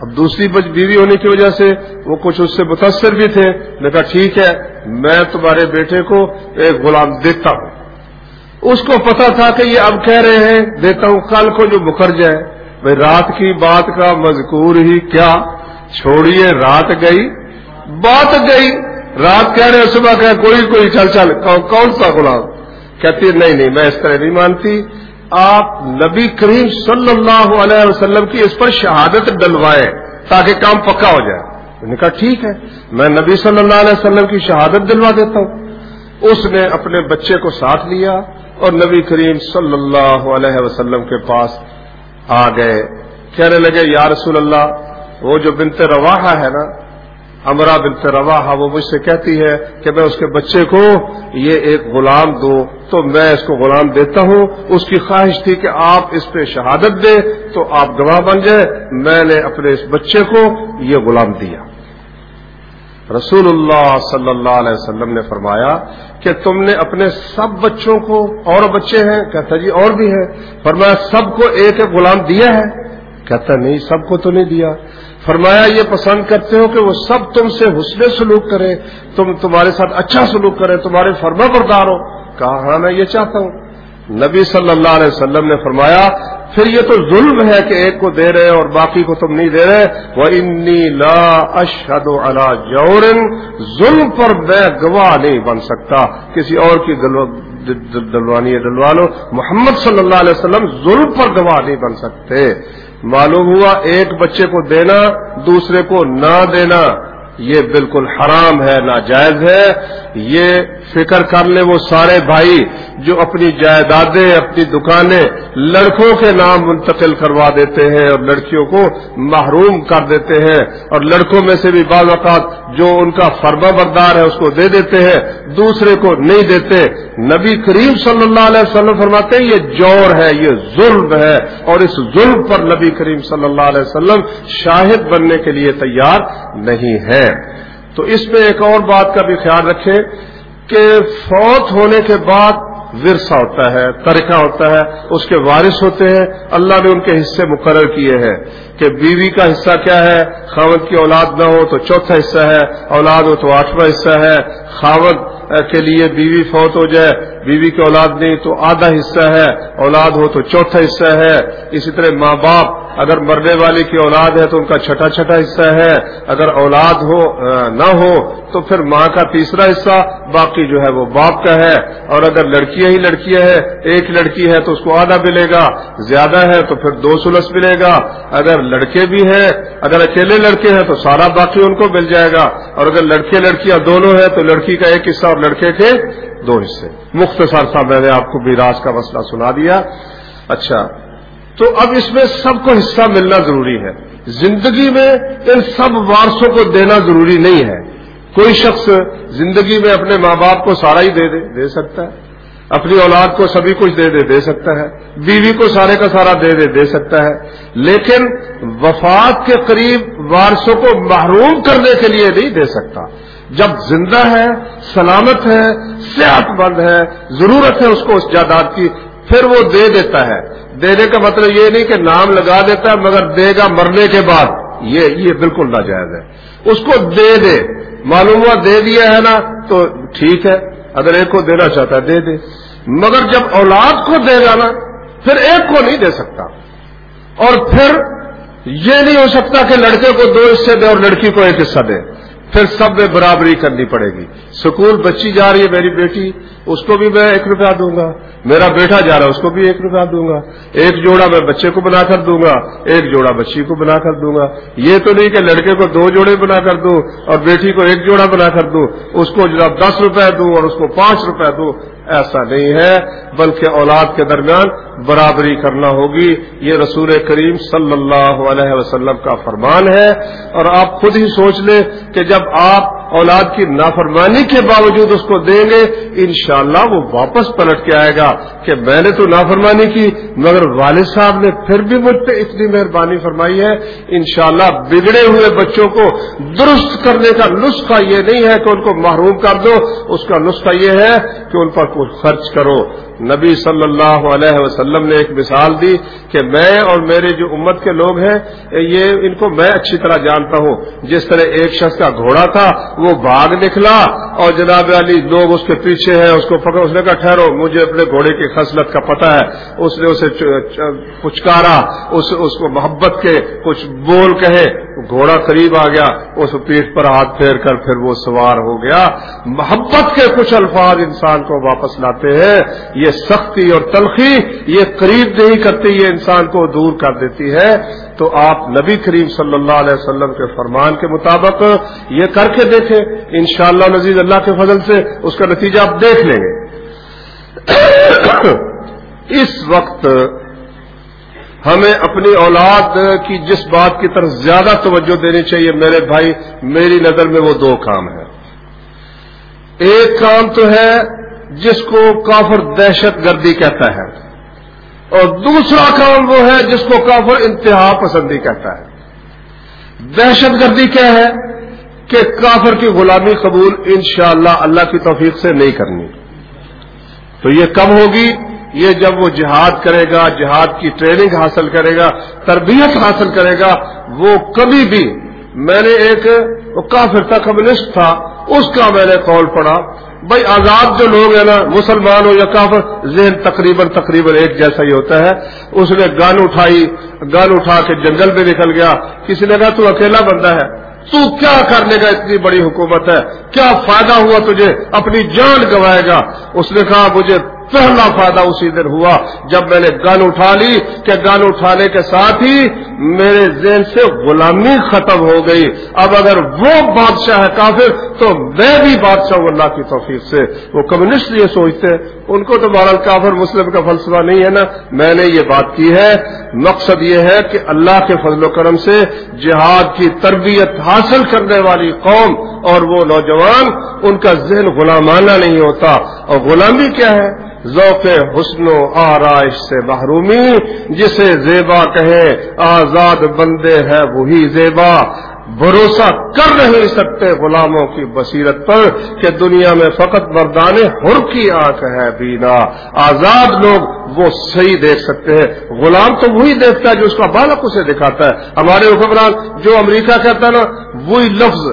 اب دوسری بیوی ہونے کی وجہ سے وہ کچھ اس سے متاثر بھی تھے۔ نے کہا، ٹھیک ہے، میں تمہارے بیٹے کو ایک غلام دیتا ہوں۔ اس کو پتا تھا کہ یہ اب کہہ رہے ہیں، دیتا ہوں کل کو جو مکر جائے۔ بھائی، رات کی بات کا مذکور ہی کیا؟ چھوڑیے، رات گئی۔ بات گئی۔ رات کہہ رہے صبح کہ کوئی کوئی چل چل۔ کون سا غلام؟ کہتی نہیں نہیں، میں اس طرح نہیں مانتی۔ آپ نبی کریم صلی اللہ علیہ وسلم کی اس پر شہادت ڈلوائے تاکہ کام پکا ہو جائے۔ انہوں نے کہا، ٹھیک ہے، میں نبی صلی اللہ علیہ وسلم کی شہادت دلوا دیتا ہوں۔ اس نے اپنے بچے کو ساتھ لیا اور نبی کریم صلی اللہ علیہ وسلم کے پاس آ گئے۔ کہنے لگے، یا رسول اللہ، وہ جو بنت رواحہ ہے نا امرا بنت روا وہ مجھ سے کہتی ہے کہ میں اس کے بچے کو یہ ایک غلام دوں، تو میں اس کو غلام دیتا ہوں۔ اس کی خواہش تھی کہ آپ اس پہ شہادت دیں تو آپ گواہ بن جائے میں نے اپنے اس بچے کو یہ غلام دیا۔ رسول اللہ صلی اللہ علیہ وسلم نے فرمایا کہ تم نے اپنے سب بچوں کو، اور بچے ہیں، کہتا جی اور بھی ہیں، فرمایا سب کو ایک ایک غلام دیا ہے۔ کہتا نہیں، سب کو تو نہیں دیا۔ فرمایا، یہ پسند کرتے ہو کہ وہ سب تم سے حسن سلوک کرے، تم تمہارے ساتھ اچھا سلوک کرے، تمہارے فرما بردار ہو۔ کہا ہاں میں یہ چاہتا ہوں۔ نبی صلی اللہ علیہ وسلم نے فرمایا، پھر یہ تو ظلم ہے کہ ایک کو دے رہے اور باقی کو تم نہیں دے رہے۔ وہ انی لا اشد اللہ جورن ظلم پر میں گواہ نہیں بن سکتا۔ کسی اور کی دلوانی ڈلوا لو محمد صلی اللہ علیہ وسلم ظلم پر گواہ نہیں بن سکتے۔ معلوم ہوا ایک بچے کو دینا دوسرے کو نہ دینا۔ یہ بالکل حرام ہے، ناجائز ہے۔ یہ فکر کر لے وہ سارے بھائی جو اپنی جائیدادیں، اپنی دکانیں لڑکوں کے نام منتقل کروا دیتے ہیں اور لڑکیوں کو محروم کر دیتے ہیں اور لڑکوں میں سے بھی بعض اوقات جو ان کا فرما بردار ہے اس کو دے دیتے ہیں، دوسرے کو نہیں دیتے۔ نبی کریم صلی اللہ علیہ وسلم فرماتے ہیں، یہ جور ہے، یہ ظلم ہے اور اس ظلم پر نبی کریم صلی اللہ علیہ وسلم شاہد بننے کے لیے تیار نہیں ہے تو اس میں ایک اور بات کا بھی خیال رکھیں کہ فوت ہونے کے بعد ورثہ ہوتا ہے، ترکہ ہوتا ہے، اس کے وارث ہوتے ہیں۔ اللہ نے ان کے حصے مقرر کیے ہیں کہ بیوی کا حصہ کیا ہے خاوت کی اولاد نہ ہو تو چوتھا حصہ ہے، اولاد ہو تو آٹھواں حصہ ہے۔ خاوت کے لیے بیوی فوت ہو جائے بیوی کی اولاد نہیں تو آدھا حصہ ہے، اولاد ہو تو چوتھا حصہ ہے۔ اسی طرح ماں باپ، اگر مرنے والی کی اولاد ہے تو ان کا چھٹا چھٹا حصہ ہے۔ اگر اولاد ہو نہ ہو تو پھر ماں کا تیسرا حصہ باقی جو ہے وہ باپ کا ہے۔ اور اگر لڑکیاں ہی لڑکیاں ہیں، ایک لڑکی ہے تو اس کو آدھا ملے گا، زیادہ ہے تو پھر دو سلس ملے گا۔ اگر لڑکے بھی ہیں، اگر اکیلے لڑکے ہیں تو سارا باقی ان کو مل جائے گا۔ اور اگر لڑکے لڑکیاں دونوں ہیں تو لڑکی کا ایک حصہ اور لڑکے کے دو حصے۔ مختصر تھا میں نے آپ کو بیراج کا مسئلہ سنا دیا۔ اچھا۔ تو اب اس میں سب کو حصہ ملنا ضروری ہے۔ زندگی میں ان سب وارسوں کو دینا ضروری نہیں ہے۔ کوئی شخص زندگی میں اپنے ماں باپ کو سارا ہی دے دے دے سکتا ہے۔ اپنی اولاد کو سبھی کچھ دے دے دے سکتا ہے۔ بیوی کو سارے کا سارا دے دے دے سکتا ہے۔ لیکن وفات کے قریب وارثوں کو محروم کرنے کے لیے نہیں دے سکتا۔ جب زندہ ہے، سلامت ہے، صحت مند ہے، ضرورت ہے اس کو اس جائیداد کی، پھر وہ دے دیتا ہے۔ دینے کا مطلب یہ نہیں کہ نام لگا دیتا ہے، مگر دے گا مرنے کے بعد۔ یہ یہ بالکل ناجائز ہے۔ اس کو دے دے۔ معلوم ہوا دے دیا ہے نا، تو ٹھیک ہے۔ اگر ایک کو دینا چاہتا ہے، دے دے۔ مگر جب اولاد کو دے گا نا، پھر ایک کو نہیں دے سکتا۔ اور پھر یہ نہیں ہو سکتا کہ لڑکے کو دو حصے دے اور لڑکی کو ایک حصہ دے۔ پھر سب میں برابری کرنی پڑے گی۔ اسکول بچی جا رہی ہے میری بیٹی اس کو بھی میں ایک روپیہ دوں گا۔ میرا بیٹا جا رہا ہے، اس کو بھی ایک روپیہ دوں گا۔ ایک جوڑا میں بچے کو بنا کر دوں گا، ایک جوڑا بچی کو بنا کر دوں گا۔ یہ تو نہیں کہ لڑکے کو دو جوڑے بنا کر دوں اور بیٹی کو ایک جوڑا بنا کر دوں، اس کو جناب دس روپے دوں اور اس کو پانچ روپے دوں۔ ایسا نہیں ہے، بلکہ اولاد کے درمیان برابری کرنا ہوگی۔ یہ رسول کریم صلی اللہ علیہ وسلم کا فرمان ہے۔ اور آپ خود ہی سوچ لیں کہ جب آپ اولاد کی نافرمانی کے باوجود اس کو دیں گے، انشاءاللہ وہ واپس پلٹ کے آئے گا کہ میں نے تو نافرمانی کی، مگر والد صاحب نے پھر بھی مجھ پہ اتنی مہربانی فرمائی ہے۔ انشاءاللہ بگڑے ہوئے بچوں کو درست کرنے کا نسخہ یہ نہیں ہے کہ ان کو محروم کر دو، اس کا نسخہ یہ ہے کہ ان پر کچھ خرچ کرو۔ نبی صلی اللہ علیہ وسلم نے ایک مثال دی کہ میں اور میرے جو امت کے لوگ ہیں، یہ ان کو میں اچھی طرح جانتا ہوں۔ جس طرح ایک شخص کا گھوڑا تھا، وہ بھاگ نکلا اور جناب علی، لوگ اس کے پیچھے ہیں، اس کو پکڑ، اس نے کہا، ٹھہرو، مجھے اپنے گھوڑے کی خصلت کا پتہ ہے۔ اس نے اسے پچکارا، اس اس کو محبت کے کچھ بول کہے۔ گھوڑا قریب آ گیا، اس پیٹ پر ہاتھ پھیر کر پھر وہ سوار ہو گیا۔ محبت کے کچھ الفاظ انسان کو واپس لاتے ہیں۔ یہ سختی اور تلخی، یہ قریب نہیں کرتی، یہ انسان کو دور کر دیتی ہے۔ تو آپ نبی کریم صلی اللہ علیہ وسلم کے فرمان کے مطابق یہ کر کے دیکھیں۔ انشاءاللہ اللہ نزیز اللہ کے فضل سے اس کا نتیجہ آپ دیکھ لیں گے۔ اس وقت ہمیں اپنی اولاد کی جس بات کی طرف زیادہ توجہ دینی چاہیے، میرے بھائی، میری نظر میں وہ دو کام ہیں۔ ایک کام تو ہے جس کو کافر دہشت گردی کہتا ہے، اور دوسرا کام وہ ہے جس کو کافر انتہا پسندی کہتا ہے۔ دہشت گردی کیا ہے؟ کہ کافر کی غلامی قبول انشاءاللہ اللہ اللہ کی توفیق سے نہیں کرنی۔ تو یہ کب ہوگی یہ جب وہ جہاد کرے گا، جہاد کی ٹریننگ حاصل کرے گا، تربیت حاصل کرے گا، وہ کبھی بھی میں نے ایک کافر تھا کمیونسٹ تھا، اس کا میں نے قول پڑھا، بھائی آزاد جو لوگ ہیں نا، مسلمان ہو یا کافر، ذہن تقریباً تقریباً ایک جیسا ہی ہوتا ہے۔ اس نے گن اٹھائی، گن اٹھا کے جنگل میں نکل گیا۔ کسی نے کہا، تو اکیلا بندہ ہے، تو کیا کرنے کا اتنی بڑی حکومت ہے؟ کیا فائدہ ہوا تجھے؟ اپنی جان گوائے گا۔ اس نے کہا، مجھے پہلا فائدہ اسی دن ہوا جب میں نے گن اٹھا لی کہ گن اٹھانے کے ساتھ ہی میرے ذہن سے غلامی ختم ہو گئی۔ اب اگر وہ بادشاہ ہے کافر تو میں بھی بادشاہ ہوں اللہ کی توفیق سے۔ وہ کمیونسٹ یہ سوچتے ہیں۔ ان کو تو بہرحال کافر مسلم کا فلسفہ نہیں ہے نا۔ میں نے یہ بات کی ہے۔ مقصد یہ ہے کہ اللہ کے فضل و کرم سے جہاد کی تربیت حاصل کرنے والی قوم اور وہ نوجوان ان کا ذہن غلامانہ نہیں ہوتا۔ اور غلامی کیا ہے؟ ذوق حسن و آرائش سے محرومی، جسے زیبا کہے، آزاد بندے ہے وہی زیبا۔ بھروسہ کر نہیں سکتے غلاموں کی بصیرت پر کہ دنیا میں فقط مردان ہر کی آنکھ ہے بینا۔ آزاد لوگ وہ صحیح دیکھ سکتے ہیں۔ غلام تو وہی دیکھتا ہے جو اس کا بالک اسے دکھاتا ہے۔ ہمارے حکمران جو امریکہ کہتا ہے نا، وہی لفظ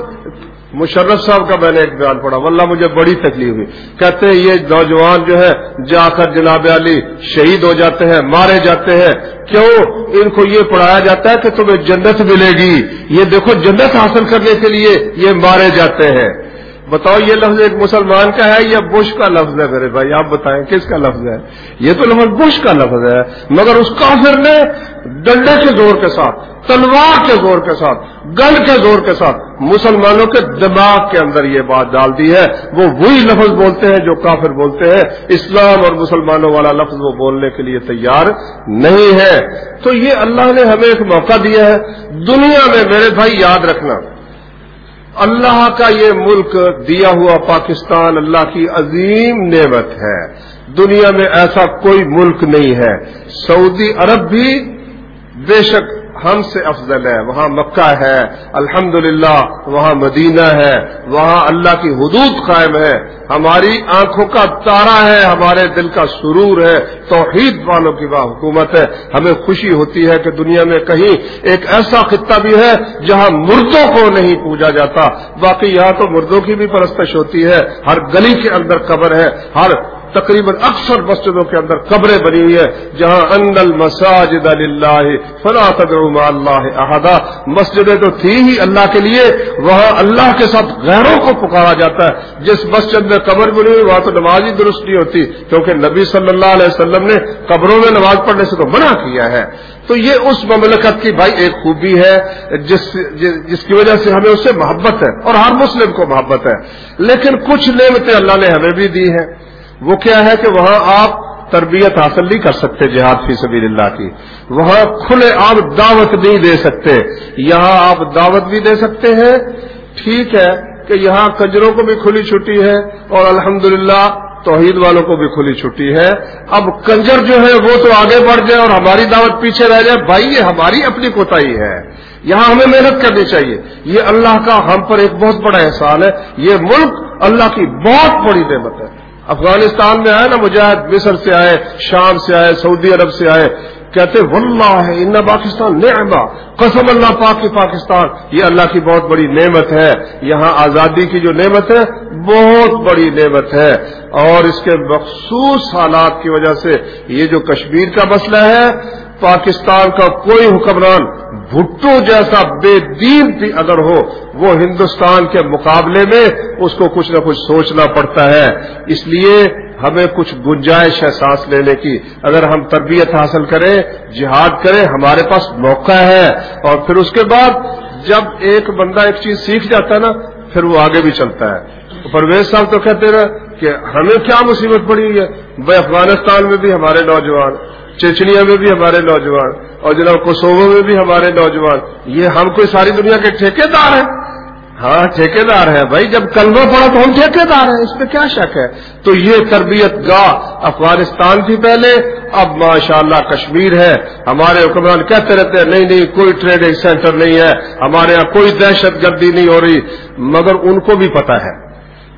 مشرف صاحب کا میں نے ایک بیان پڑھا، واللہ مجھے بڑی تکلیف ہوئی۔ کہتے ہیں یہ نوجوان جو ہے، جا کر جناب علی شہید ہو جاتے ہیں، مارے جاتے ہیں۔ کیوں؟ ان کو یہ پڑھایا جاتا ہے کہ تمہیں جنت ملے گی۔ یہ دیکھو، جنت حاصل کرنے کے لیے یہ مارے جاتے ہیں۔ بتاؤ یہ لفظ ایک مسلمان کا ہے یا بش کا لفظ ہے میرے بھائی؟ آپ بتائیں کس کا لفظ ہے؟ یہ تو لفظ بش کا لفظ ہے، مگر اس کافر نے ڈنڈے کے زور کے ساتھ، تلوار کے زور کے ساتھ گن کے زور کے ساتھ مسلمانوں کے دماغ کے اندر یہ بات ڈال دی ہے۔ وہ وہی لفظ بولتے ہیں جو کافر بولتے ہیں۔ اسلام اور مسلمانوں والا لفظ وہ بولنے کے لیے تیار نہیں ہے۔ تو یہ اللہ نے ہمیں ایک موقع دیا ہے۔ دنیا میں میرے بھائی یاد رکھنا اللہ کا یہ ملک دیا ہوا پاکستان اللہ کی عظیم نعمت ہے۔ دنیا میں ایسا کوئی ملک نہیں ہے۔ سعودی عرب بھی بے شک ہم سے افضل ہے، وہاں مکہ ہے الحمد وہاں مدینہ ہے، وہاں اللہ کی حدود قائم ہے۔ ہماری آنکھوں کا تارا ہے، ہمارے دل کا سرور ہے۔ توحید والوں کی وہاں حکومت ہے۔ ہمیں خوشی ہوتی ہے کہ دنیا میں کہیں ایک ایسا خطہ بھی ہے جہاں مردوں کو نہیں پوجا جاتا۔ باقی یہاں تو مردوں کی بھی پرستش ہوتی ہے۔ ہر گلی کے اندر قبر ہے، ہر تقریباً اکثر مسجدوں کے اندر قبریں بنی ہوئی ہیں، جہاں ان المساجد اللہ فلا تدعوا اللہ احدا۔ مسجدیں تو تھی ہی اللہ کے لیے، وہاں اللہ کے ساتھ غیروں کو پکارا جاتا ہے۔ جس مسجد میں قبر بنی ہوئی، وہاں تو نماز ہی درست نہیں ہوتی، کیونکہ نبی صلی اللہ علیہ وسلم نے قبروں میں نماز پڑھنے سے تو منع کیا ہے۔ تو یہ اس مملکت کی بھائی ایک خوبی ہے، جس جس کی وجہ سے ہمیں اس سے محبت ہے، اور ہر مسلم کو محبت ہے۔ لیکن کچھ نعمتیں اللہ نے ہمیں بھی دی ہیں۔ وہ کیا ہے کہ وہاں آپ تربیت حاصل نہیں کر سکتے جہاد فی سبیل اللہ کی۔ وہاں کھلے آپ دعوت نہیں دے سکتے۔ یہاں آپ دعوت بھی دے سکتے ہیں۔ ٹھیک ہے کہ یہاں کنجروں کو بھی کھلی چھٹی ہے اور الحمدللہ توحید والوں کو بھی کھلی چھٹی ہے۔ اب کنجر جو ہے وہ تو آگے بڑھ جائے اور ہماری دعوت پیچھے رہ جائے۔ بھائی، یہ ہماری اپنی کوتا ہے۔ یہاں ہمیں محنت کرنی چاہیے۔ یہ اللہ کا ہم پر ایک بہت بڑا احسان ہے۔ یہ ملک اللہ کی بہت بڑی نعمت ہے۔ افغانستان میں آئے نا مجاہد، مصر سے آئے، شام سے آئے، سعودی عرب سے آئے، کہتے واللہ ہے ان پاکستان، نعمہ، قسم اللہ پاک کی پاکستان، یہ اللہ کی بہت بڑی نعمت ہے، یہاں آزادی کی جو نعمت ہے، بہت بڑی نعمت ہے، اور اس کے مخصوص حالات کی وجہ سے یہ جو کشمیر کا مسئلہ ہے پاکستان کا کوئی حکمران بھٹو جیسا بے دین بھی اگر ہو، وہ ہندوستان کے مقابلے میں اس کو کچھ نہ کچھ سوچنا پڑتا ہے۔ اس لیے ہمیں کچھ گنجائش ہے سانس لینے کی۔ اگر ہم تربیت حاصل کریں، جہاد کریں، ہمارے پاس موقع ہے۔ اور پھر اس کے بعد جب ایک بندہ ایک چیز سیکھ جاتا ہے نا، پھر وہ آگے بھی چلتا ہے۔ پرویز صاحب تو کہتے ہیں کہ ہمیں کیا مصیبت پڑی ہوئی ہے؟ بھائی افغانستان میں بھی ہمارے نوجوان چچڑیا میں بھی ہمارے نوجوان اور جناب کوسوو میں بھی ہمارے نوجوان، یہ ہم کوئی ساری دنیا کے ٹھیکے دار ہیں؟ ہاں ٹھیکے دار ہے بھائی، جب کلمہ پڑا تو ہم ٹھیکے دار ہیں، اس پہ کیا شک ہے؟ تو یہ تربیت گاہ افغانستان تھی پہلے، اب ماشاءاللہ کشمیر ہے، ہمارے حکمران کہتے رہتے ہیں، نہیں نہیں، کوئی ٹریڈنگ سینٹر نہیں ہے، ہمارے یہاں کوئی دہشت گردی نہیں ہو رہی، مگر ان کو بھی پتا ہے۔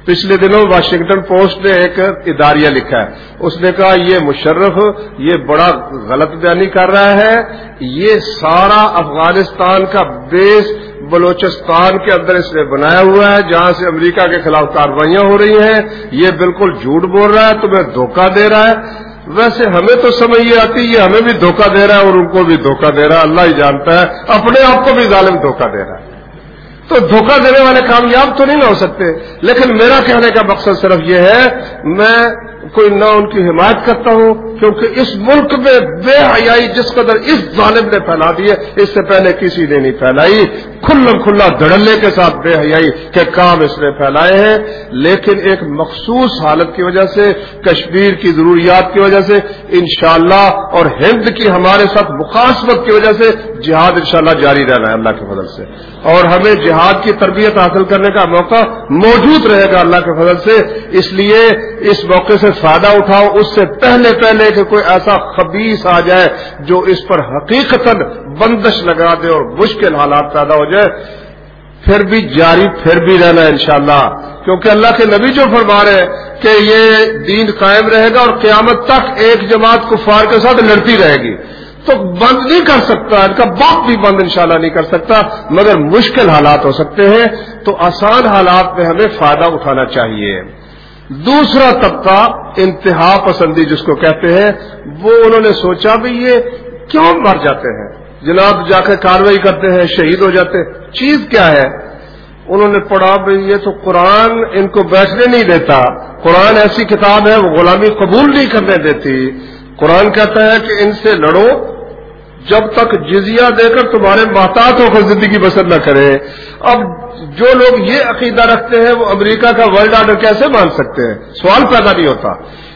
پچھلے دنوں واشنگٹن پوسٹ نے ایک اداریہ لکھا ہے۔ اس نے کہا، یہ مشرف، یہ بڑا غلط بیانی کر رہا ہے۔ یہ سارا افغانستان کا بیس بلوچستان کے اندر اس نے بنایا ہوا ہے، جہاں سے امریکہ کے خلاف کاروائیاں ہو رہی ہیں۔ یہ بالکل جھوٹ بول رہا ہے، تمہیں دھوکہ دے رہا ہے۔ ویسے ہمیں تو سمجھ یہ آتی، یہ ہمیں بھی دھوکہ دے رہا ہے اور ان کو بھی دھوکہ دے رہا ہے۔ اللہ ہی جانتا ہے، اپنے آپ کو بھی ظالم دھوکہ دے رہا ہے۔ تو دھوکہ دینے والے کامیاب تو نہیں نہ ہو سکتے۔ لیکن میرا کہنے کا مقصد صرف یہ ہے، میں کوئی نہ ان کی حمایت کرتا ہوں، کیونکہ اس ملک میں بے حیائی جس قدر اس ظالم نے پھیلا دی ہے، اس سے پہلے کسی نے نہیں پھیلائی۔ کھلم کھلا دھڑلے کے ساتھ بے حیائی کے کام اس نے پھیلائے ہیں۔ لیکن ایک مخصوص حالت کی وجہ سے، کشمیر کی ضروریات کی وجہ سے، انشاءاللہ اور ہند کی ہمارے ساتھ مخاصمت کی وجہ سے جہاد انشاءاللہ جاری رہنا ہے اللہ کے فضل سے۔ اور ہمیں جہاد کی تربیت حاصل کرنے کا موقع موجود رہے گا اللہ کے فضل سے، اس لیے اس موقع سے فائدہ اٹھاؤ، اس سے پہلے پہلے کہ کوئی ایسا خبیص آ جائے جو اس پر حقیقت بندش لگا دے اور مشکل حالات پیدا ہو جائے، پھر بھی جاری، پھر بھی رہنا انشاءاللہ۔ کیونکہ اللہ کے نبی جو فرما رہے کہ یہ دین قائم رہے گا اور قیامت تک ایک جماعت کفار کے ساتھ لڑتی رہے گی۔ تو بند نہیں کر سکتا، ان کا باپ بھی بند انشاءاللہ نہیں کر سکتا، مگر مشکل حالات ہو سکتے ہیں۔ تو آسان حالات میں ہمیں فائدہ اٹھانا چاہیے۔ دوسرا طبقہ انتہا پسندی جس کو کہتے ہیں، وہ انہوں نے سوچا بھی یہ کیوں مر جاتے ہیں؟ جناب جا کے کاروائی کرتے ہیں، شہید ہو جاتے ہیں۔ چیز کیا ہے؟ انہوں نے پڑھا بھائی یہ تو قرآن ان کو بیٹھنے نہیں دیتا۔ قرآن ایسی کتاب ہے، وہ غلامی قبول نہیں کرنے دیتی۔ قرآن کہتا ہے کہ ان سے لڑو جب تک جزیہ دے کر تمہارے محتاط ہو کر زندگی بسر نہ کرے، اب جو لوگ یہ عقیدہ رکھتے ہیں، وہ امریکہ کا ورلڈ آرڈر کیسے مان سکتے ہیں؟ سوال پیدا نہیں ہوتا۔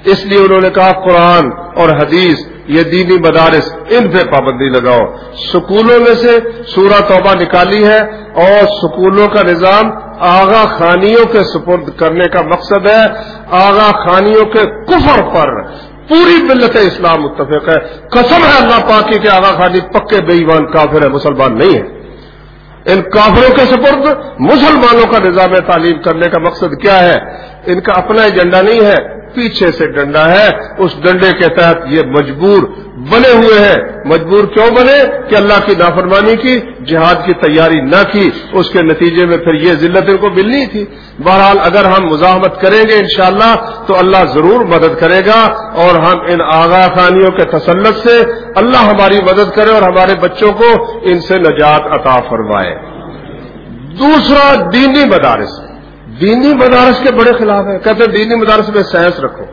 اس لیے انہوں نے کہا، قرآن اور حدیث، یہ دینی مدارس، ان پہ پابندی لگاؤ۔ سکولوں میں سے سورہ توبہ نکالی ہے اور سکولوں کا نظام آغا خانیوں کے سپرد کرنے کا مقصد ہے۔ آغا خانیوں کے کفر پر پوری ملت اسلام متفق ہے۔ قسم ہے اللہ پاکی کے آغا خانی پکے بے ایمان کافر ہے مسلمان نہیں ہے ان کافروں کے سپرد مسلمانوں کا نظام تعلیم کرنے کا مقصد کیا ہے؟ ان کا اپنا ایجنڈا نہیں ہے۔ پیچھے سے ڈنڈا ہے۔ اس ڈنڈے کے تحت یہ مجبور بنے ہوئے ہیں۔ مجبور کیوں بنے؟ کہ اللہ کی نافرمانی کی، جہاد کی تیاری نہ کی۔ اس کے نتیجے میں پھر یہ ذلت ان کو ملنی تھی۔ بہرحال اگر ہم مزاحمت کریں گے انشاءاللہ، تو اللہ ضرور مدد کرے گا۔ اور ہم ان آغا خانیوں کے تسلط سے اللہ ہماری مدد کرے اور ہمارے بچوں کو ان سے نجات عطا فرمائے۔ دوسرا دینی مدارس۔ دینی مدارس کے بڑے خلاف ہیں۔ کہتے ہیں دینی مدارس میں سائنس رکھو۔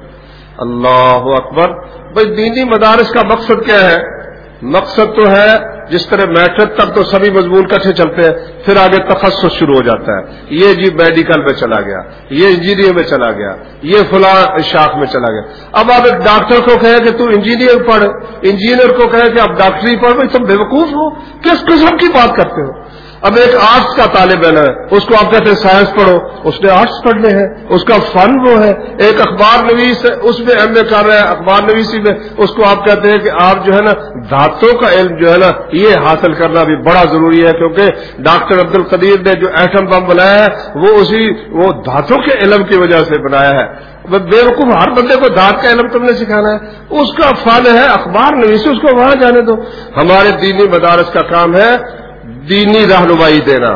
اللہ اکبر۔ بھائی دینی مدارس کا مقصد کیا ہے؟ مقصد تو ہے جس طرح میٹرک تک تو سبھی مضمون کٹھے چلتے ہیں، پھر آگے تخصص شروع ہو جاتا ہے۔ یہ جی میڈیکل میں چلا گیا، یہ انجینئر میں چلا گیا، یہ فلاں شاخ میں چلا گیا۔ اب آپ ایک ڈاکٹر کو کہے کہ تو انجینئر پڑھ، انجینئر کو کہے کہ آپ ڈاکٹری پڑھ، بھائی تم بیوقوف ہو؟ کس قسم کی بات کرتے ہو؟ اب ایک آرٹس کا طالب علم ہے، اس کو آپ کہتے ہیں سائنس پڑھو۔ اس نے آرٹس پڑھنے ہیں، اس کا فن وہ ہے۔ ایک اخبار نویس ہے، اس میں ایم اے کر رہا ہے، اخبار نویسی میں۔ اس کو آپ کہتے ہیں کہ آپ جو ہے نا دھاتوں کا علم جو ہے نا، یہ حاصل کرنا بھی بڑا ضروری ہے، کیونکہ ڈاکٹر عبد القدیر نے جو ایٹم بم بنایا ہے، وہ اسی، وہ دھاتوں کے علم کی وجہ سے بنایا ہے۔ بے وقوف ہر بندے کو دانت کا علم تم نے سکھانا ہے۔ اس کا فن ہے اخبار نویسی، اس کو وہاں جانے دو۔ ہمارے دینی مدارس کا کام ہے دینی رہنمائی دینا۔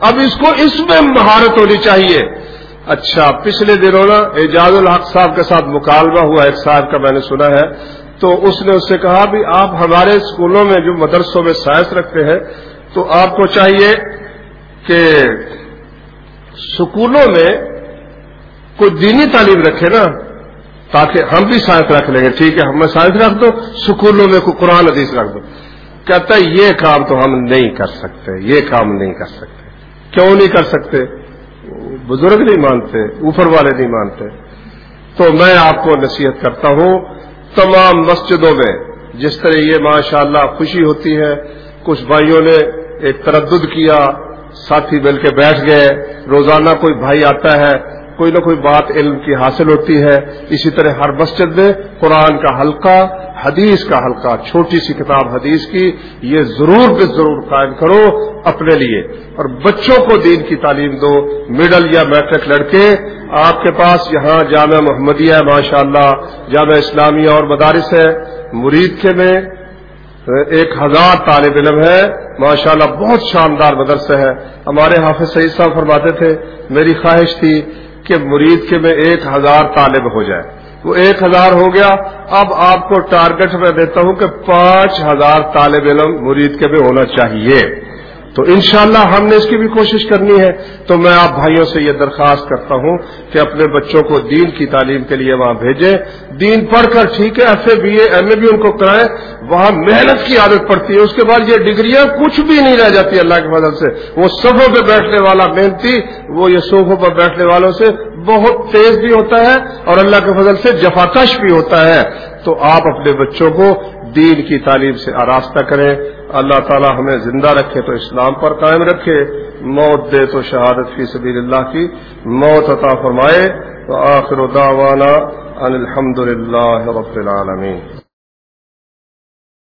اب اس کو اس میں مہارت ہونی چاہیے۔ اچھا پچھلے دنوں نا اعجاز الحق صاحب کے ساتھ مکالمہ ہوا ایک صاحب کا میں نے سنا ہے۔ تو اس نے اس سے کہا بھی آپ ہمارے اسکولوں میں جو مدرسوں میں سائنس رکھتے ہیں، تو آپ کو چاہیے کہ اسکولوں میں کوئی دینی تعلیم رکھے نا، تاکہ ہم بھی سائنس رکھ لیں گے۔ ٹھیک ہے ہمیں سائنس رکھ دو اسکولوں میں کوئی قرآن حدیث رکھ دو۔ کہتا ہے، یہ کام تو ہم نہیں کر سکتے، یہ کام نہیں کر سکتے۔ کیوں نہیں کر سکتے؟ بزرگ نہیں مانتے، اوپر والے نہیں مانتے۔ تو میں آپ کو نصیحت کرتا ہوں، تمام مسجدوں میں جس طرح یہ ماشاء اللہ خوشی ہوتی ہے، کچھ بھائیوں نے ایک تردد کیا، ساتھی مل کے بیٹھ گئے، روزانہ کوئی بھائی آتا ہے کوئی نہ کوئی بات علم کی حاصل ہوتی ہے۔ اسی طرح ہر مسجد میں قرآن کا حلقہ، حدیث کا حلقہ، چھوٹی سی کتاب حدیث کی، یہ ضرور بے ضرور قائم کرو اپنے لیے۔ اور بچوں کو دین کی تعلیم دو۔ مڈل یا میٹرک لڑکے، آپ کے پاس یہاں جامعہ محمدیہ ماشاء اللہ جامعہ اسلامیہ اور مدارس ہے۔ مرید کے میں ایک ہزار طالب علم ہے۔ ماشاء اللہ بہت شاندار مدرسہ ہے۔ ہمارے حافظ سعید صاحب فرماتے تھے، میری خواہش تھی کہ مرید کے میں ایک ہزار طالب ہو جائے۔ وہ ایک ہزار ہو گیا۔ اب آپ کو ٹارگٹ میں دیتا ہوں کہ پانچ ہزار طالب علم مرید کے میں ہونا چاہیے۔ تو انشاءاللہ ہم نے اس کی بھی کوشش کرنی ہے۔ تو میں آپ بھائیوں سے یہ درخواست کرتا ہوں کہ اپنے بچوں کو دین کی تعلیم کے لیے وہاں بھیجیں۔ دین پڑھ کر ٹھیک ہے F A, B A, M A بھی ان کو کرائیں۔ وہاں محنت کی عادت پڑتی ہے۔ اس کے بعد یہ ڈگریاں کچھ بھی نہیں رہ جاتی اللہ کی مدد سے۔ وہ صفوں پہ بیٹھنے والا محنتی، وہ یہ صوفوں پر بیٹھنے والوں سے بہت تیز بھی ہوتا ہے اور اللہ کے فضل سے جفاکش بھی ہوتا ہے۔ تو آپ اپنے بچوں کو دین کی تعلیم سے آراستہ کریں۔ اللہ تعالی ہمیں زندہ رکھے تو اسلام پر قائم رکھے۔ موت دے تو شہادت فی سبیل اللہ کی۔ موت عطا فرمائے۔ تو آخر دعوانا ان الحمد للہ رب العالمین۔